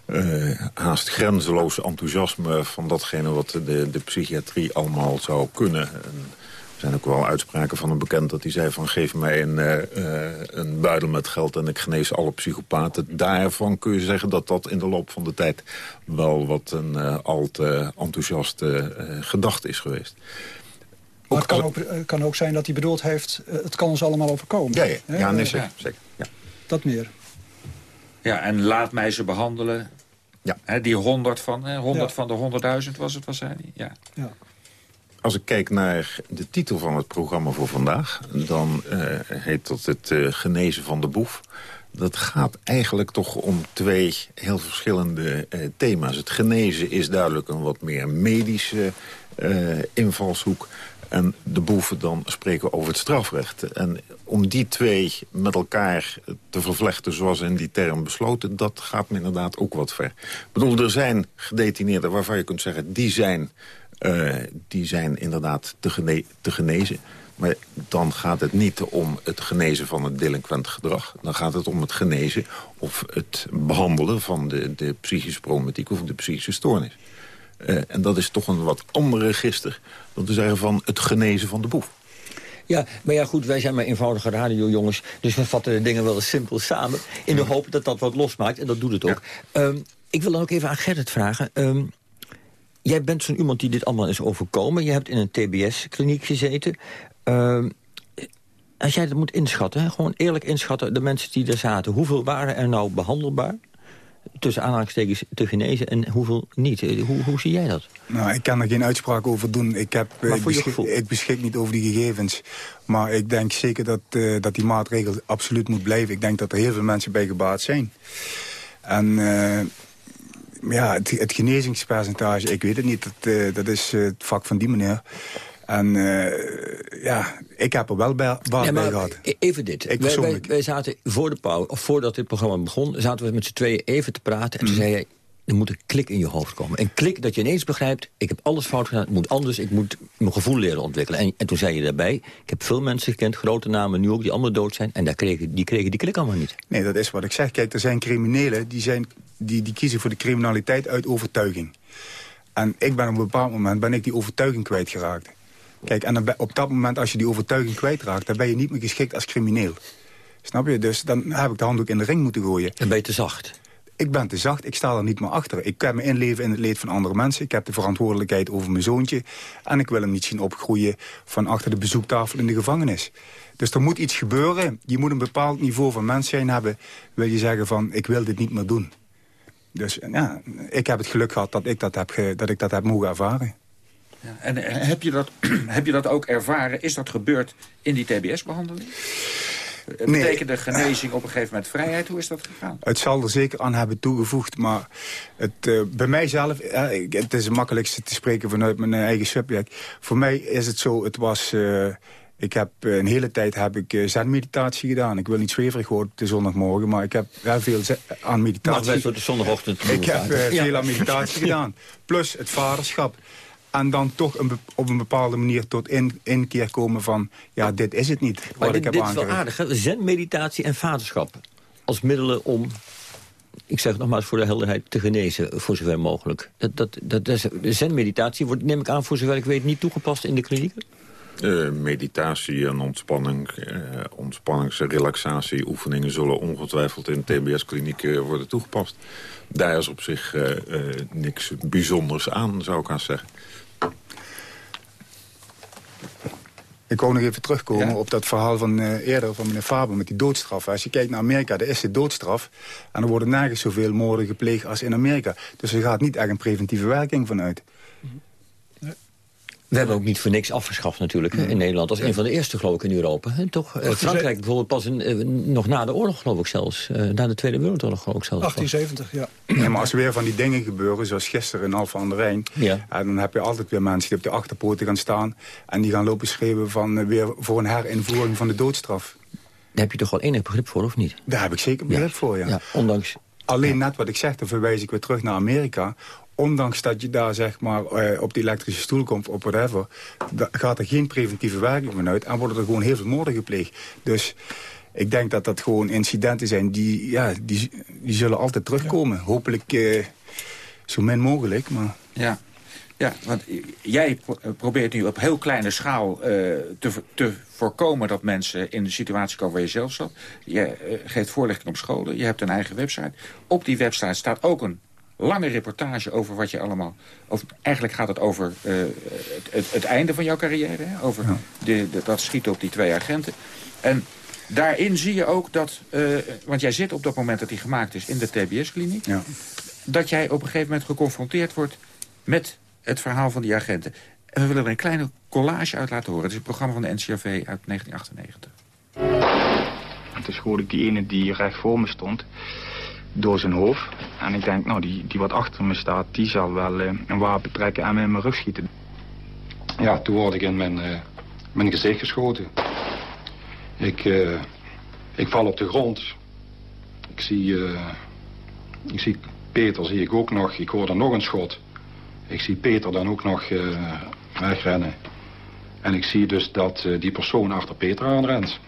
uh, haast grenzeloos enthousiasme van datgene wat de, de psychiatrie allemaal zou kunnen. En er zijn ook wel uitspraken van een bekend dat hij zei van geef mij een, uh, een buidel met geld en ik genees alle psychopaten. Daarvan kun je zeggen dat dat in de loop van de tijd wel wat een uh, al te enthousiaste gedachte is geweest. Maar het kan ook, kan ook zijn dat hij bedoeld heeft, het kan ons allemaal overkomen. Ja, ja. ja nee, zeker. zeker ja. Dat meer. Ja, en laat mij ze behandelen. Ja. die 100 van, hè, 100 van de 100.000 was het, was hij? Ja. ja. Als ik kijk naar de titel van het programma voor vandaag... dan uh, heet dat het uh, genezen van de boef. Dat gaat eigenlijk toch om twee heel verschillende uh, thema's. Het genezen is duidelijk een wat meer medische invalshoek. En de boeven dan spreken over het strafrecht. En om die twee met elkaar te vervlechten zoals in die term besloten... dat gaat me inderdaad ook wat ver. Ik bedoel, er zijn gedetineerden waarvan je kunt zeggen... die zijn, uh, die zijn inderdaad te, te genezen. Maar dan gaat het niet om het genezen van het delinquent gedrag. Dan gaat het om het genezen of het behandelen van de, de psychische problematiek... of de psychische stoornis. Uh, en dat is toch een wat ander register dan te zeggen van het genezen van de boef. Ja, maar ja goed, wij zijn maar eenvoudige radiojongens... dus we vatten de dingen wel eens simpel samen... in de hoop dat dat wat losmaakt, en dat doet het ook. Ehm, ik wil dan ook even aan Gerrit vragen... Um, jij bent zo'n iemand die dit allemaal is overkomen. Je hebt in een TBS-kliniek gezeten. Ehm, als jij dat moet inschatten, hè, gewoon eerlijk inschatten... de mensen die daar zaten, hoeveel waren er nou behandelbaar? Tussen aanhalingstekens te genezen en hoeveel niet. Hoe, hoe zie jij dat? Nou, ik kan er geen uitspraak over doen. Ik, heb, Maar ik, beschik, gevoel? ik beschik niet over die gegevens. Maar ik denk zeker dat, eh, dat die maatregel absoluut moet blijven. Ik denk dat er heel veel mensen bij gebaat zijn. En eh, ja, het, het genezingspercentage, ik weet het niet. Dat, eh, dat is eh, het vak van die meneer. En eh, ja, ik heb er wel bij, baat bij gehad. e- Even dit. Ik wij, wij, persoonlijk. wij zaten voor de pauze, of voordat dit programma begon... zaten we met z'n tweeën even te praten. En toen Mhm. zei jij, er moet een klik in je hoofd komen. Een klik dat je ineens begrijpt, ik heb alles fout gedaan. Het moet anders, ik moet mijn gevoel leren ontwikkelen. En, en toen zei je daarbij, ik heb veel mensen gekend, grote namen nu ook... die allemaal dood zijn. En daar kregen, die kregen die klik allemaal niet. Nee, dat is wat ik zeg. Kijk, er zijn criminelen die, zijn, die, die kiezen voor de criminaliteit uit overtuiging. En ik ben op een bepaald moment ben ik die overtuiging kwijtgeraakt. Kijk, en dan op dat moment als je die overtuiging kwijtraakt... dan ben je niet meer geschikt als crimineel. Snap je? Dus dan heb ik de handdoek in de ring moeten gooien. Dan ben je te zacht. Ik ben te zacht, ik sta er niet meer achter. Ik kan me inleven in het leed van andere mensen. Ik heb de verantwoordelijkheid over mijn zoontje. En ik wil hem niet zien opgroeien van achter de bezoektafel in de gevangenis. Dus er moet iets gebeuren. Je moet een bepaald niveau van mens zijn hebben. Wil je zeggen van, ik wil dit niet meer doen. Dus ja, ik heb het geluk gehad dat ik dat heb, dat ik dat heb mogen ervaren. Ja, en eh, heb je, dat, *clears throat* heb je dat ook ervaren? Is dat gebeurd in die TBS-behandeling? Nee. Betekende genezing op een gegeven moment vrijheid? Hoe is dat gegaan? Het zal er zeker aan hebben toegevoegd, maar het, eh, bij mijzelf, eh, ik- het is het makkelijkste te spreken vanuit mijn eh, eigen subject. Voor mij is het zo, het was, eh, ik heb eh, een hele tijd heb ik uh, zenmeditatie gedaan. Ik wil niet zweverig worden op de zondagmorgen, maar ik heb wel veel aan Mag meditatie. best op de zondagochtend. Ik heb eh, Ja. veel aan meditatie *laughs* gedaan. Plus het vaderschap. En dan toch een op een bepaalde manier tot in, inkeer komen van... ja, dit is het niet, Maar wat dit, ik heb dit is wel aardig, hè? zen-meditatie en vaderschap. Als middelen om, ik zeg het nogmaals voor de helderheid, te genezen, voor zover mogelijk. Dat, dat, dat, zen-meditatie wordt, neem ik aan, voor zover ik weet, niet toegepast in de klinieken? Eh, meditatie en ontspanning, eh, ontspannings- en relaxatieoefeningen zullen ongetwijfeld in TBS-klinieken worden toegepast. Daar is op zich eh, eh, niks bijzonders aan, zou ik aan zeggen. Ik wou nog even terugkomen Ja. op dat verhaal van eh, eerder van meneer Faber met die doodstraf. Als je kijkt naar Amerika, daar is de doodstraf. En er worden nergens zoveel moorden gepleegd als in Amerika. Dus er gaat niet echt een preventieve werking vanuit. We hebben ook niet voor niks afgeschaft natuurlijk hè, in Nederland. Als een van de eerste geloof ik in Europa. Hè, toch? Eh, Frankrijk bijvoorbeeld pas in, eh, nog na de oorlog geloof ik zelfs. Eh, na de Tweede Wereldoorlog geloof ik zelfs. 1870, ja. Ja, maar als er weer van die dingen gebeuren, zoals gisteren in Alphen aan de Rijn... Ja. ja, dan heb je altijd weer mensen die op de achterpoten gaan staan... en die gaan lopen schreeuwen van, weer voor een herinvoering van de doodstraf. Daar heb je toch wel enig begrip voor, of niet? Daar heb ik zeker begrip voor, ja. Ja, ondanks... Alleen net wat ik zeg, dan verwijs ik weer terug naar Amerika. Ondanks dat je daar zeg maar eh, op die elektrische stoel komt of whatever... gaat er geen preventieve werking vanuit en worden er gewoon heel veel moorden gepleegd. Dus ik denk dat dat gewoon incidenten zijn die, ja, die, die zullen altijd terugkomen. Hopelijk eh, zo min mogelijk, maar... Ja. Ja, want jij pro- probeert nu op heel kleine schaal eh, te, te voorkomen dat mensen in de situatie komen waar je zelf zat. Je geeft voorlichting op scholen, je hebt een eigen website. Op die website staat ook een lange reportage over wat je allemaal... Over, eigenlijk gaat het over eh, het, het, het einde van jouw carrière, hè? over de, de- dat schieten op die twee agenten. En daarin zie je ook dat, eh, want jij zit op dat moment dat die gemaakt is in de TBS-kliniek... Ja. dat jij op een gegeven moment geconfronteerd wordt met het verhaal van die agenten. En we willen er een kleine collage uit laten horen. Het is een programma van de NCRV uit 1998. En toen schoot ik die ene die recht voor me stond door zijn hoofd. En ik denk, nou, die, die wat achter me staat, die zal wel eh, een wapen trekken en me in mijn rug schieten. Ja, toen word ik in mijn, eh, mijn gezicht geschoten. Ik, eh, ik val op de grond. Ik zie, ik zie Peter zie ik ook nog. Ik hoor dan nog een schot. Ik zie Peter dan ook nog wegrennen. En ik zie dus dat die persoon achter Peter aanrent.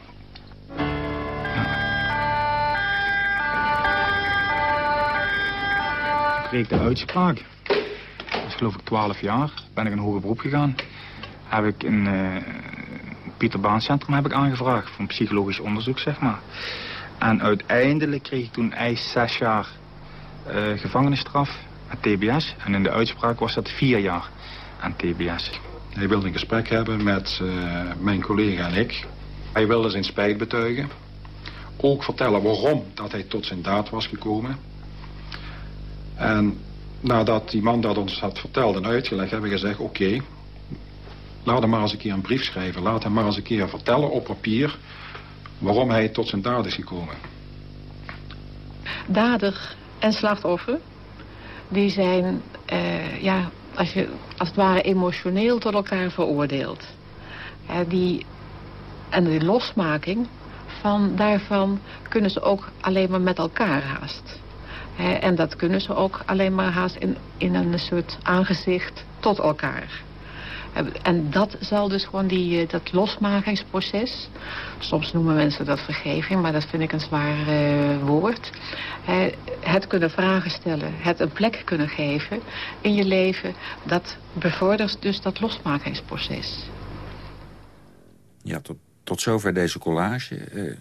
Kreeg de uitspraak. Dat is geloof ik 12 jaar. Ben ik in hoger beroep gegaan. Heb ik in eh Pieter Baan Centrum heb ik aangevraagd voor een psychologisch onderzoek, zeg maar. En uiteindelijk kreeg ik toen eis zes jaar eh, gevangenisstraf aan TBS. En in de uitspraak was dat vier jaar aan TBS. Hij wilde een gesprek hebben met uh, mijn collega en ik. Hij wilde zijn spijt betuigen. Ook vertellen waarom dat hij tot zijn daad was gekomen. En nadat die man dat ons had verteld en uitgelegd, hebben we gezegd... oké, laat hem maar eens een keer een brief schrijven. Laat hem maar eens een keer vertellen op papier... waarom hij tot zijn daad is gekomen. Dader en slachtoffer... die zijn, uh, ja, als, je, als het ware emotioneel tot elkaar veroordeeld. Uh, die, en de losmaking van daarvan kunnen ze ook alleen maar met elkaar haast. En dat kunnen ze ook alleen maar haast in, in een soort aangezicht tot elkaar. En dat zal dus gewoon die, eh, dat losmakingsproces... soms noemen mensen dat vergeving, maar dat vind ik een zwaar uh, woord. het kunnen vragen stellen, het een plek kunnen geven in je leven... dat bevordert dus dat losmakingsproces. Ja, tot, tot zover deze collage. Uh,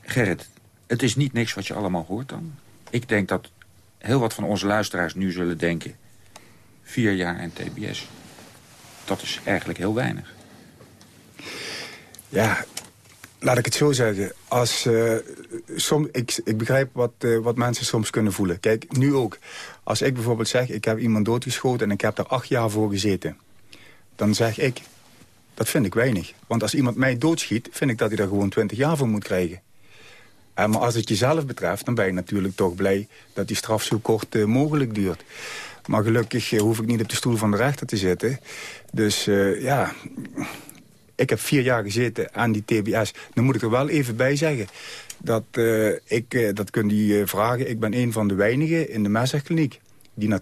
Gerrit, het is niet niks wat je allemaal hoort dan. Ik denk dat heel wat van onze luisteraars nu zullen denken vier jaar en TBS. Dat is eigenlijk heel weinig. Ja, laat ik het zo zeggen. Als, uh, ik, ik begrijp wat, uh, wat mensen soms kunnen voelen. Kijk, nu ook. Als ik bijvoorbeeld zeg, ik heb iemand doodgeschoten... en ik heb daar acht jaar voor gezeten. Dan zeg ik, dat vind ik weinig. Want als iemand mij doodschiet, vind ik dat hij daar gewoon twintig jaar voor moet krijgen. Uh, maar als het jezelf betreft, dan ben je natuurlijk toch blij... dat die straf zo kort mogelijk duurt. Maar gelukkig eh, hoef ik niet op de stoel van de rechter te zitten. Dus ja, ik heb vier jaar gezeten aan die TBS. Dan moet ik er wel even bij zeggen. Dat, uh, ik, dat kun je vragen. Ik ben een van de weinigen in de Messerkliniek... die na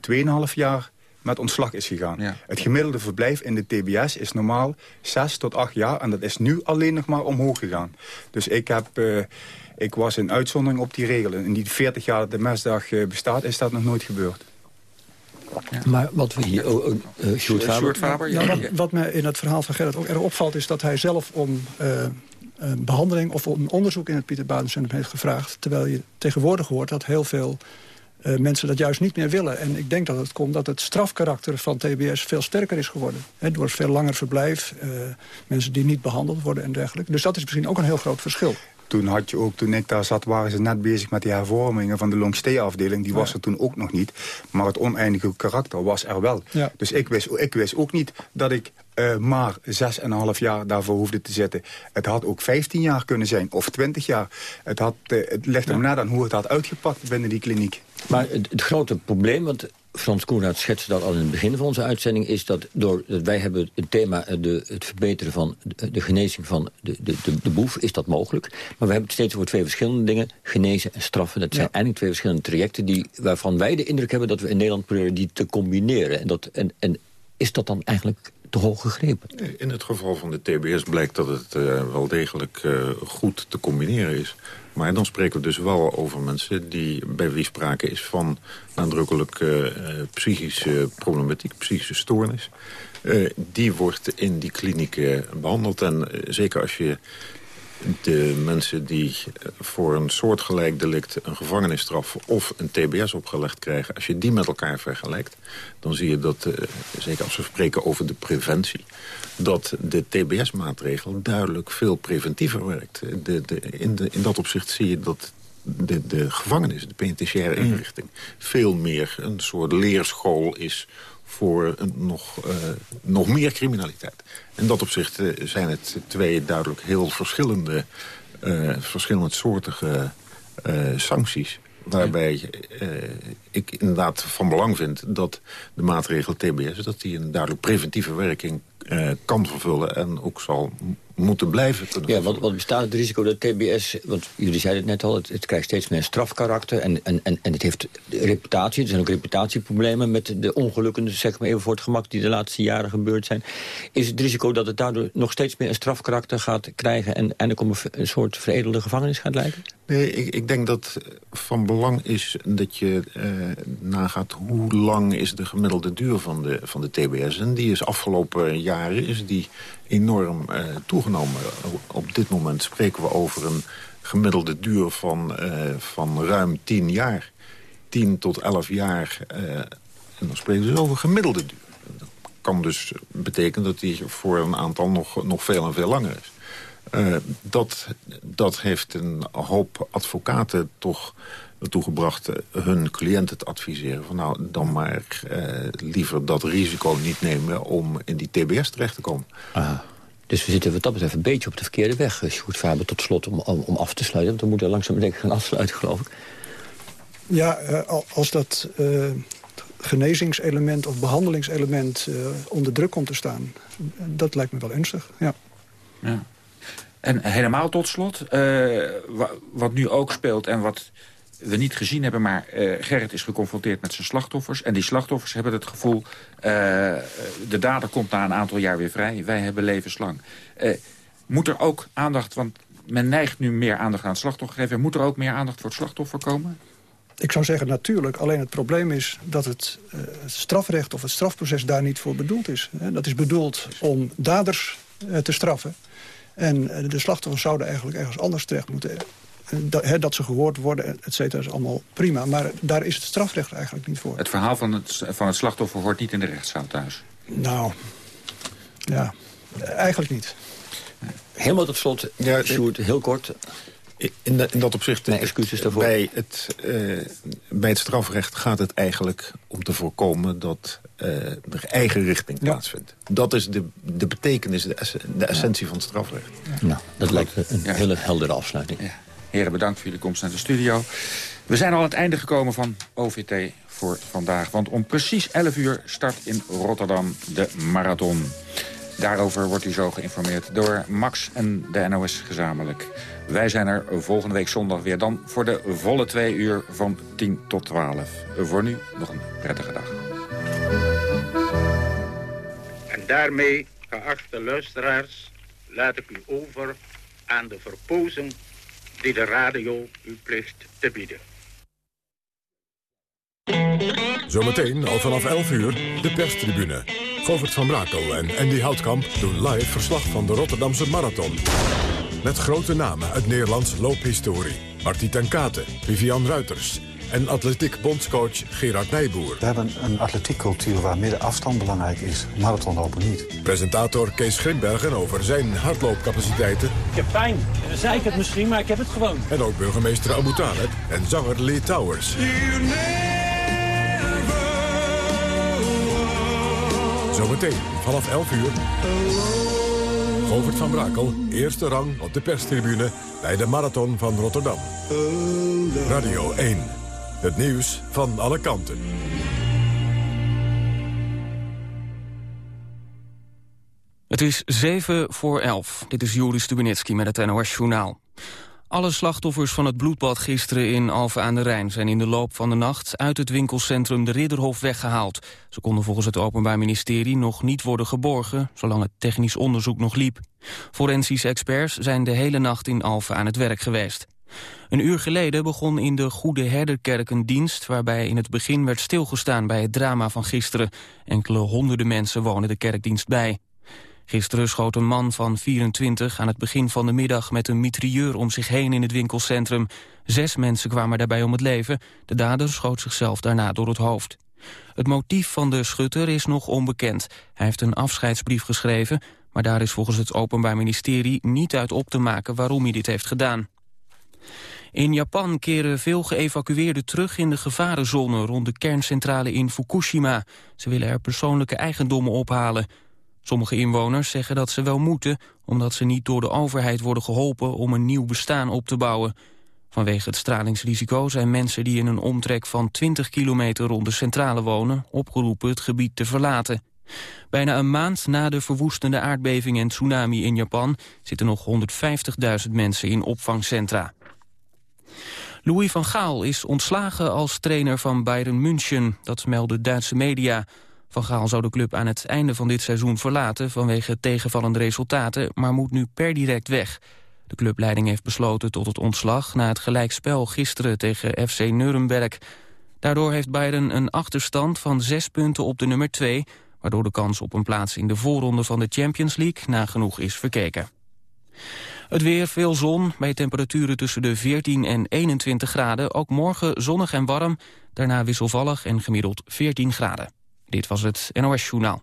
2,5 jaar met ontslag is gegaan. Ja. Het gemiddelde verblijf in de TBS is normaal 6 tot 8 jaar... en dat is nu alleen nog maar omhoog gegaan. Dus ik, heb, ik was in uitzondering op die regel. In die 40 jaar dat de mesdag bestaat, is dat nog nooit gebeurd. Maar wat we hier... Oh, uh, Faber. Ja, wat, wat me in het verhaal van Gerrit ook erg opvalt... is dat hij zelf om uh, een behandeling of om onderzoek in het Pieter Centrum heeft gevraagd... terwijl je tegenwoordig hoort dat heel veel uh, mensen dat juist niet meer willen. En ik denk dat het komt dat het strafkarakter van TBS veel sterker is geworden. He, door veel langer verblijf, mensen die niet behandeld worden en dergelijke. Dus dat is misschien ook een heel groot verschil toen had je ook, toen ik daar zat, waren ze net bezig met die hervormingen van de longstay-afdeling. Die was er toen ook nog niet. Maar het oneindige karakter was er wel. Dus ik wist, ik wist ook niet dat ik uh, maar 6,5 jaar daarvoor hoefde te zitten. Het had ook 15 jaar kunnen zijn, of 20 jaar. Het, had, uh, het ligt er net aan hoe het had uitgepakt binnen die kliniek. Maar het, het grote probleem, want Frans Koenraad schetste dat al in het begin van onze uitzending... is dat, door, dat wij hebben het thema eh, de, het verbeteren van de, de genezing van de, de, de, boef. Is dat mogelijk? Maar we hebben het steeds over twee verschillende dingen. Genezen en straffen. Dat zijn eigenlijk twee verschillende trajecten... Die, waarvan wij de indruk hebben dat we in Nederland proberen die te combineren. En, dat, en, en is dat dan eigenlijk te hoog gegrepen? In het geval van de TBS blijkt dat het uh, wel degelijk uh, goed te combineren is. Maar dan spreken we dus wel over mensen die, bij wie sprake is van nadrukkelijk uh, psychische problematiek, psychische stoornis. Die wordt in die klinieken behandeld. En zeker als je de mensen die voor een soortgelijk delict een gevangenisstraf of een TBS opgelegd krijgen, als je die met elkaar vergelijkt, dan zie je dat, uh, zeker als we spreken over de preventie, dat de TBS-maatregel duidelijk veel preventiever werkt. De, de, in, de, in dat opzicht zie je dat de, de gevangenis, de penitentiaire mhm. inrichting... veel meer een soort leerschool is voor nog, uh, nog meer criminaliteit. In dat opzicht uh, zijn het twee duidelijk heel verschillende, uh, soortige sancties. Waarbij ik inderdaad van belang vind dat de maatregel TBS... dat die een duidelijk preventieve werking uh, kan vervullen en ook zal moeten blijven kunnen Ja, want, want bestaat het risico dat TBS, want jullie zeiden het net al... het, het krijgt steeds meer strafkarakter en, en, en, en het heeft reputatie. Er zijn ook reputatieproblemen met de ongelukken, zeg maar even voor het gemak... die de laatste jaren gebeurd zijn. Is het risico dat het daardoor nog steeds meer een strafkarakter gaat krijgen... en eindelijk om een, een soort veredelde gevangenis gaat lijken? Nee, ik, ik, denk dat van belang is dat je uh, nagaat... hoe lang is de gemiddelde duur van de, van de TBS. En die is afgelopen jaren is die enorm uh, toegenomen. Op dit moment spreken we over een gemiddelde duur van, uh, van ruim tien jaar. 10 tot 11 jaar. Uh, en dan spreken we dus over gemiddelde duur. Dat kan dus betekenen dat die voor een aantal nog, nog veel en veel langer is. Dat, dat heeft een hoop advocaten toch ertoe gebracht hun cliënten te adviseren... van nou, dan maar uh, liever dat risico niet nemen om in die TBS terecht te komen. Ah. Dus we zitten wat dat betreft een beetje op de verkeerde weg, Sjoerd Faber, tot slot om, om, om, af te sluiten. Want we moeten langzaam denk ik gaan afsluiten, geloof ik. Ja, uh, als dat uh, genezingselement of behandelingselement uh, onder druk komt te staan... dat lijkt me wel ernstig, ja. ja. En helemaal tot slot, wat nu ook speelt en wat we niet gezien hebben, maar uh, Gerrit is geconfronteerd met zijn slachtoffers. En die slachtoffers hebben het gevoel, uh, de dader komt na een aantal jaar weer vrij. Wij hebben levenslang. Uh, moet er ook aandacht, want men neigt nu meer aandacht aan het slachtoffer geven. Moet er ook meer aandacht voor het slachtoffer komen? Ik zou zeggen natuurlijk. Alleen het probleem is dat het, het strafrecht of het strafproces daar niet voor bedoeld is. Dat is bedoeld om daders te straffen. En de slachtoffers zouden eigenlijk ergens anders terecht moeten dat, dat, ze gehoord worden, et cetera, is allemaal prima. Maar daar is het strafrecht eigenlijk niet voor. Het verhaal van het, van het slachtoffer hoort niet in de rechtszaal thuis? Nou, ja, eigenlijk niet. Helemaal tot slot, ja, Sjoerd, heel kort. In, in, dat opzicht, nee, excuses daarvoor. Bij, het, uh, bij het strafrecht gaat het eigenlijk om te voorkomen dat uh, er eigen richting ja. plaatsvindt. Dat is de, de betekenis, de, de essentie ja. van het strafrecht. Ja. Nou, dat lijkt een hele heldere afsluiting. Heren, bedankt voor jullie komst naar de studio. We zijn al aan het einde gekomen van OVT voor vandaag. Want om precies 11 uur start in Rotterdam de marathon. Daarover wordt u zo geïnformeerd door Max en de NOS gezamenlijk. Wij zijn er volgende week zondag weer dan voor de volle twee uur van 10 tot 12. Voor nu nog een prettige dag. En daarmee, geachte luisteraars, laat ik u over aan de verpozen die de radio u plicht te bieden. Zometeen al vanaf 11 uur de perstribune. Govert van Brakel en Andy Houtkamp doen live verslag van de Rotterdamse Marathon. Met grote namen uit Nederlands loophistorie. Martie ten Kate, Vivian Ruiters, en atletiek bondscoach Gerard Nijboer. We hebben een atletiekcultuur waar middenafstand belangrijk is. Marathonlopen niet. Presentator Kees Grimbergen over zijn hardloopcapaciteiten. Ik heb pijn. Dan zei ik het misschien, maar ik heb het gewoon. En ook burgemeester Abu Talib en zanger Lee Towers. Zometeen vanaf 11 uur. Govert van Brakel, eerste rang op de perstribune bij de Marathon van Rotterdam. Radio 1. Het nieuws van alle kanten. Het is 7 voor 11. Dit is Joris Stubenitski met het NOS-journaal. Alle slachtoffers van het bloedbad gisteren in Alphen aan de Rijn... zijn in de loop van de nacht uit het winkelcentrum de Ridderhof weggehaald. Ze konden volgens het Openbaar Ministerie nog niet worden geborgen... zolang het technisch onderzoek nog liep. Forensische experts zijn de hele nacht in Alphen aan het werk geweest. Een uur geleden begon in de Goede Herderkerk een dienst... waarbij in het begin werd stilgestaan bij het drama van gisteren. Enkele honderden mensen wonen de kerkdienst bij. Gisteren schoot een man van 24 aan het begin van de middag... met een mitrieur om zich heen in het winkelcentrum. Zes mensen kwamen daarbij om het leven. De dader schoot zichzelf daarna door het hoofd. Het motief van de schutter is nog onbekend. Hij heeft een afscheidsbrief geschreven... maar daar is volgens het Openbaar Ministerie niet uit op te maken waarom hij dit heeft gedaan. In Japan keren veel geëvacueerden terug in de gevarenzone rond de kerncentrale in Fukushima. Ze willen er persoonlijke eigendommen ophalen. Sommige inwoners zeggen dat ze wel moeten... omdat ze niet door de overheid worden geholpen om een nieuw bestaan op te bouwen. Vanwege het stralingsrisico zijn mensen die in een omtrek van 20 kilometer rond de centrale wonen... opgeroepen het gebied te verlaten. Bijna een maand na de verwoestende aardbeving en tsunami in Japan... zitten nog 150.000 mensen in opvangcentra. Louis van Gaal is ontslagen als trainer van Bayern München. Dat melden Duitse media. Van Gaal zou de club aan het einde van dit seizoen verlaten... vanwege tegenvallende resultaten, maar moet nu per direct weg. De clubleiding heeft besloten tot het ontslag... na het gelijkspel gisteren tegen FC Nuremberg. Daardoor heeft Bayern een achterstand van zes punten op de nummer 2... waardoor de kans op een plaats in de voorronde van de Champions League nagenoeg is verkeken. Het weer, veel zon, bij temperaturen tussen de 14 en 21 graden. Ook morgen zonnig en warm, daarna wisselvallig en gemiddeld 14 graden. Dit was het NOS Journaal.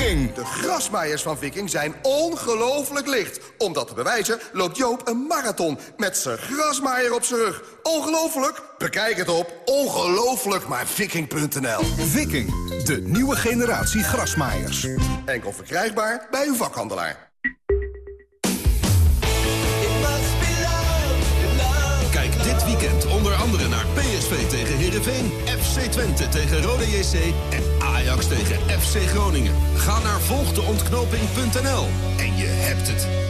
Viking! De grasmaaiers van Viking zijn ongelooflijk licht. Om dat te bewijzen loopt Joop een marathon met zijn grasmaaier op zijn rug. Ongelooflijk? Bekijk het op ongelooflijkmaarviking.nl Viking, de nieuwe generatie grasmaaiers. Enkel verkrijgbaar bij uw vakhandelaar. Kijk dit weekend andere naar PSV tegen Heerenveen, FC Twente tegen Rode JC en Ajax tegen FC Groningen. Ga naar volgdeontknoping.nl en je hebt het.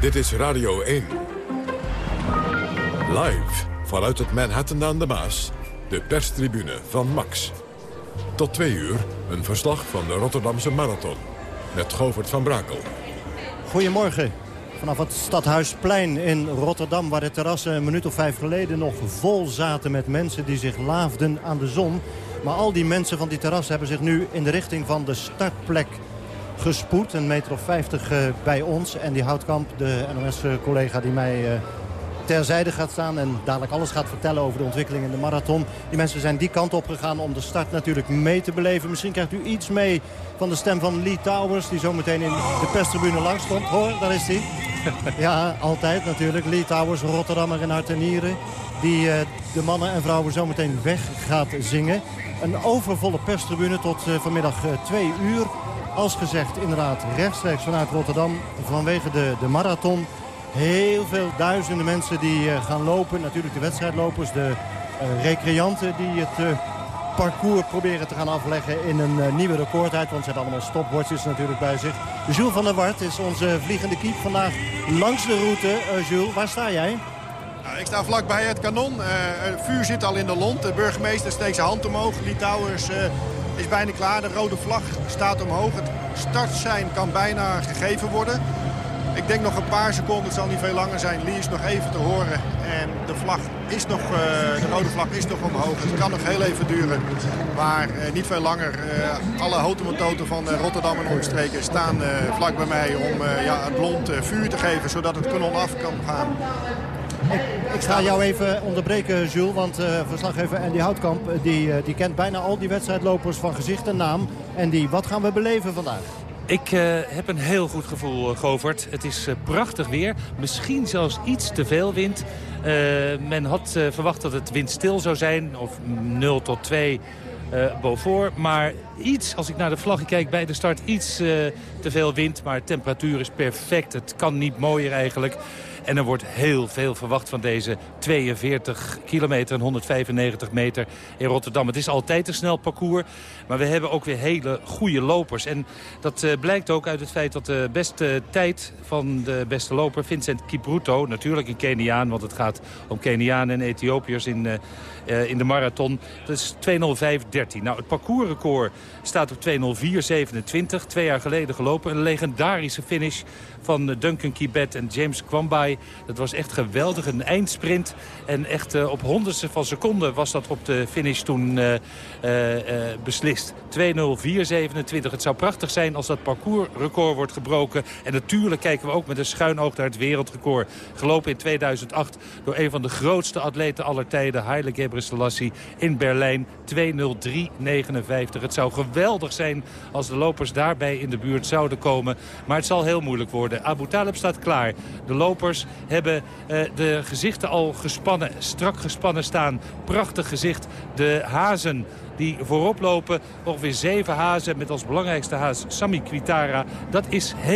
Dit is Radio 1. Live vanuit het Manhattan aan de Maas. De perstribune van Max. Tot twee uur een verslag van de Rotterdamse Marathon. Met Govert van Brakel. Goedemorgen. Vanaf het Stadhuisplein in Rotterdam... waar de terrassen een minuut of vijf geleden nog vol zaten met mensen... die zich laafden aan de zon. Maar al die mensen van die terrassen hebben zich nu in de richting van de startplek gespoed. Een meter of vijftig uh, bij ons. En die Houtkamp, de NOS-collega die mij uh, terzijde gaat staan... en dadelijk alles gaat vertellen over de ontwikkeling in de marathon. Die mensen zijn die kant op gegaan om de start natuurlijk mee te beleven. Misschien krijgt u iets mee van de stem van Lee Towers... die zometeen in de perstribune langs komt. Hoor, daar is hij. *laughs* ja, altijd natuurlijk. Lee Towers, Rotterdammer in hart en nieren. Die uh, de mannen en vrouwen zometeen weg gaat zingen. Een overvolle perstribune tot vanmiddag twee uur als gezegd inderdaad rechtstreeks vanuit Rotterdam vanwege de, de marathon. Heel veel duizenden mensen die uh, gaan lopen. Natuurlijk de wedstrijdlopers, de uh, recreanten die het uh, parcours proberen te gaan afleggen in een nieuwe recordtijd. Want ze hebben allemaal stopwatches natuurlijk bij zich. Jules van der Wart is onze vliegende kiep vandaag langs de route. Jules, waar sta jij? Nou, ik sta vlakbij het kanon. vuur zit al in de lont. De burgemeester steekt zijn hand omhoog. Die Towers is bijna klaar. De rode vlag staat omhoog. Het startsein kan bijna gegeven worden. Ik denk nog een paar seconden, het zal niet veel langer zijn. Lee is nog even te horen. En de, vlag is nog, uh, de rode vlag is nog omhoog. Het kan nog heel even duren. Maar uh, niet veel langer. Uh, alle hotemototen van Rotterdam en omstreken staan vlak bij mij om ja, het blond vuur te geven. Zodat het kanon af kan gaan. Ik, ga jou even onderbreken, Jules. Want uh, verslaggever Andy Houtkamp die, uh, die kent bijna al die wedstrijdlopers van gezicht en naam. En die, wat gaan we beleven vandaag? Ik heb een heel goed gevoel, Govert. Het is prachtig weer. Misschien zelfs iets te veel wind. men had verwacht dat het windstil zou zijn. Of 0 tot 2 uh, Beaufort. Maar iets, als ik naar de vlaggen kijk bij de start, iets te veel wind. Maar de temperatuur is perfect. Het kan niet mooier eigenlijk. En er wordt heel veel verwacht van deze 42 kilometer en 195 meter in Rotterdam. Het is altijd een snel parcours, maar we hebben ook weer hele goede lopers. En dat uh, blijkt ook uit het feit dat de beste tijd van de beste loper, Vincent Kipruto, natuurlijk een Keniaan, want het gaat om Kenianen en Ethiopiërs in, uh, uh, in de marathon, dat is 2.05.13. Nou, het parcoursrecord staat op 2.04.27. Twee jaar geleden gelopen. Een legendarische finish van Duncan Kibet en James Kwambai. Dat was echt geweldig. Een eindsprint. En echt uh, op honderdste van seconde was dat op de finish toen uh, uh, beslist. 2.04.27. Het zou prachtig zijn als dat parcoursrecord wordt gebroken. En natuurlijk kijken we ook met een schuin oog naar het wereldrecord. Gelopen in 2008 door een van de grootste atleten aller tijden. Haile Gebrselassie in Berlijn. 2.03.59. Het zou geweldig zijn als de lopers daarbij in de buurt zouden komen. Maar het zal heel moeilijk worden. Abu Talib staat klaar. De lopers hebben uh, de gezichten al gespannen, strak gespannen staan. Prachtig gezicht. De hazen die voorop lopen. Ongeveer zeven hazen met als belangrijkste haas Sami Kwitara. Dat is heel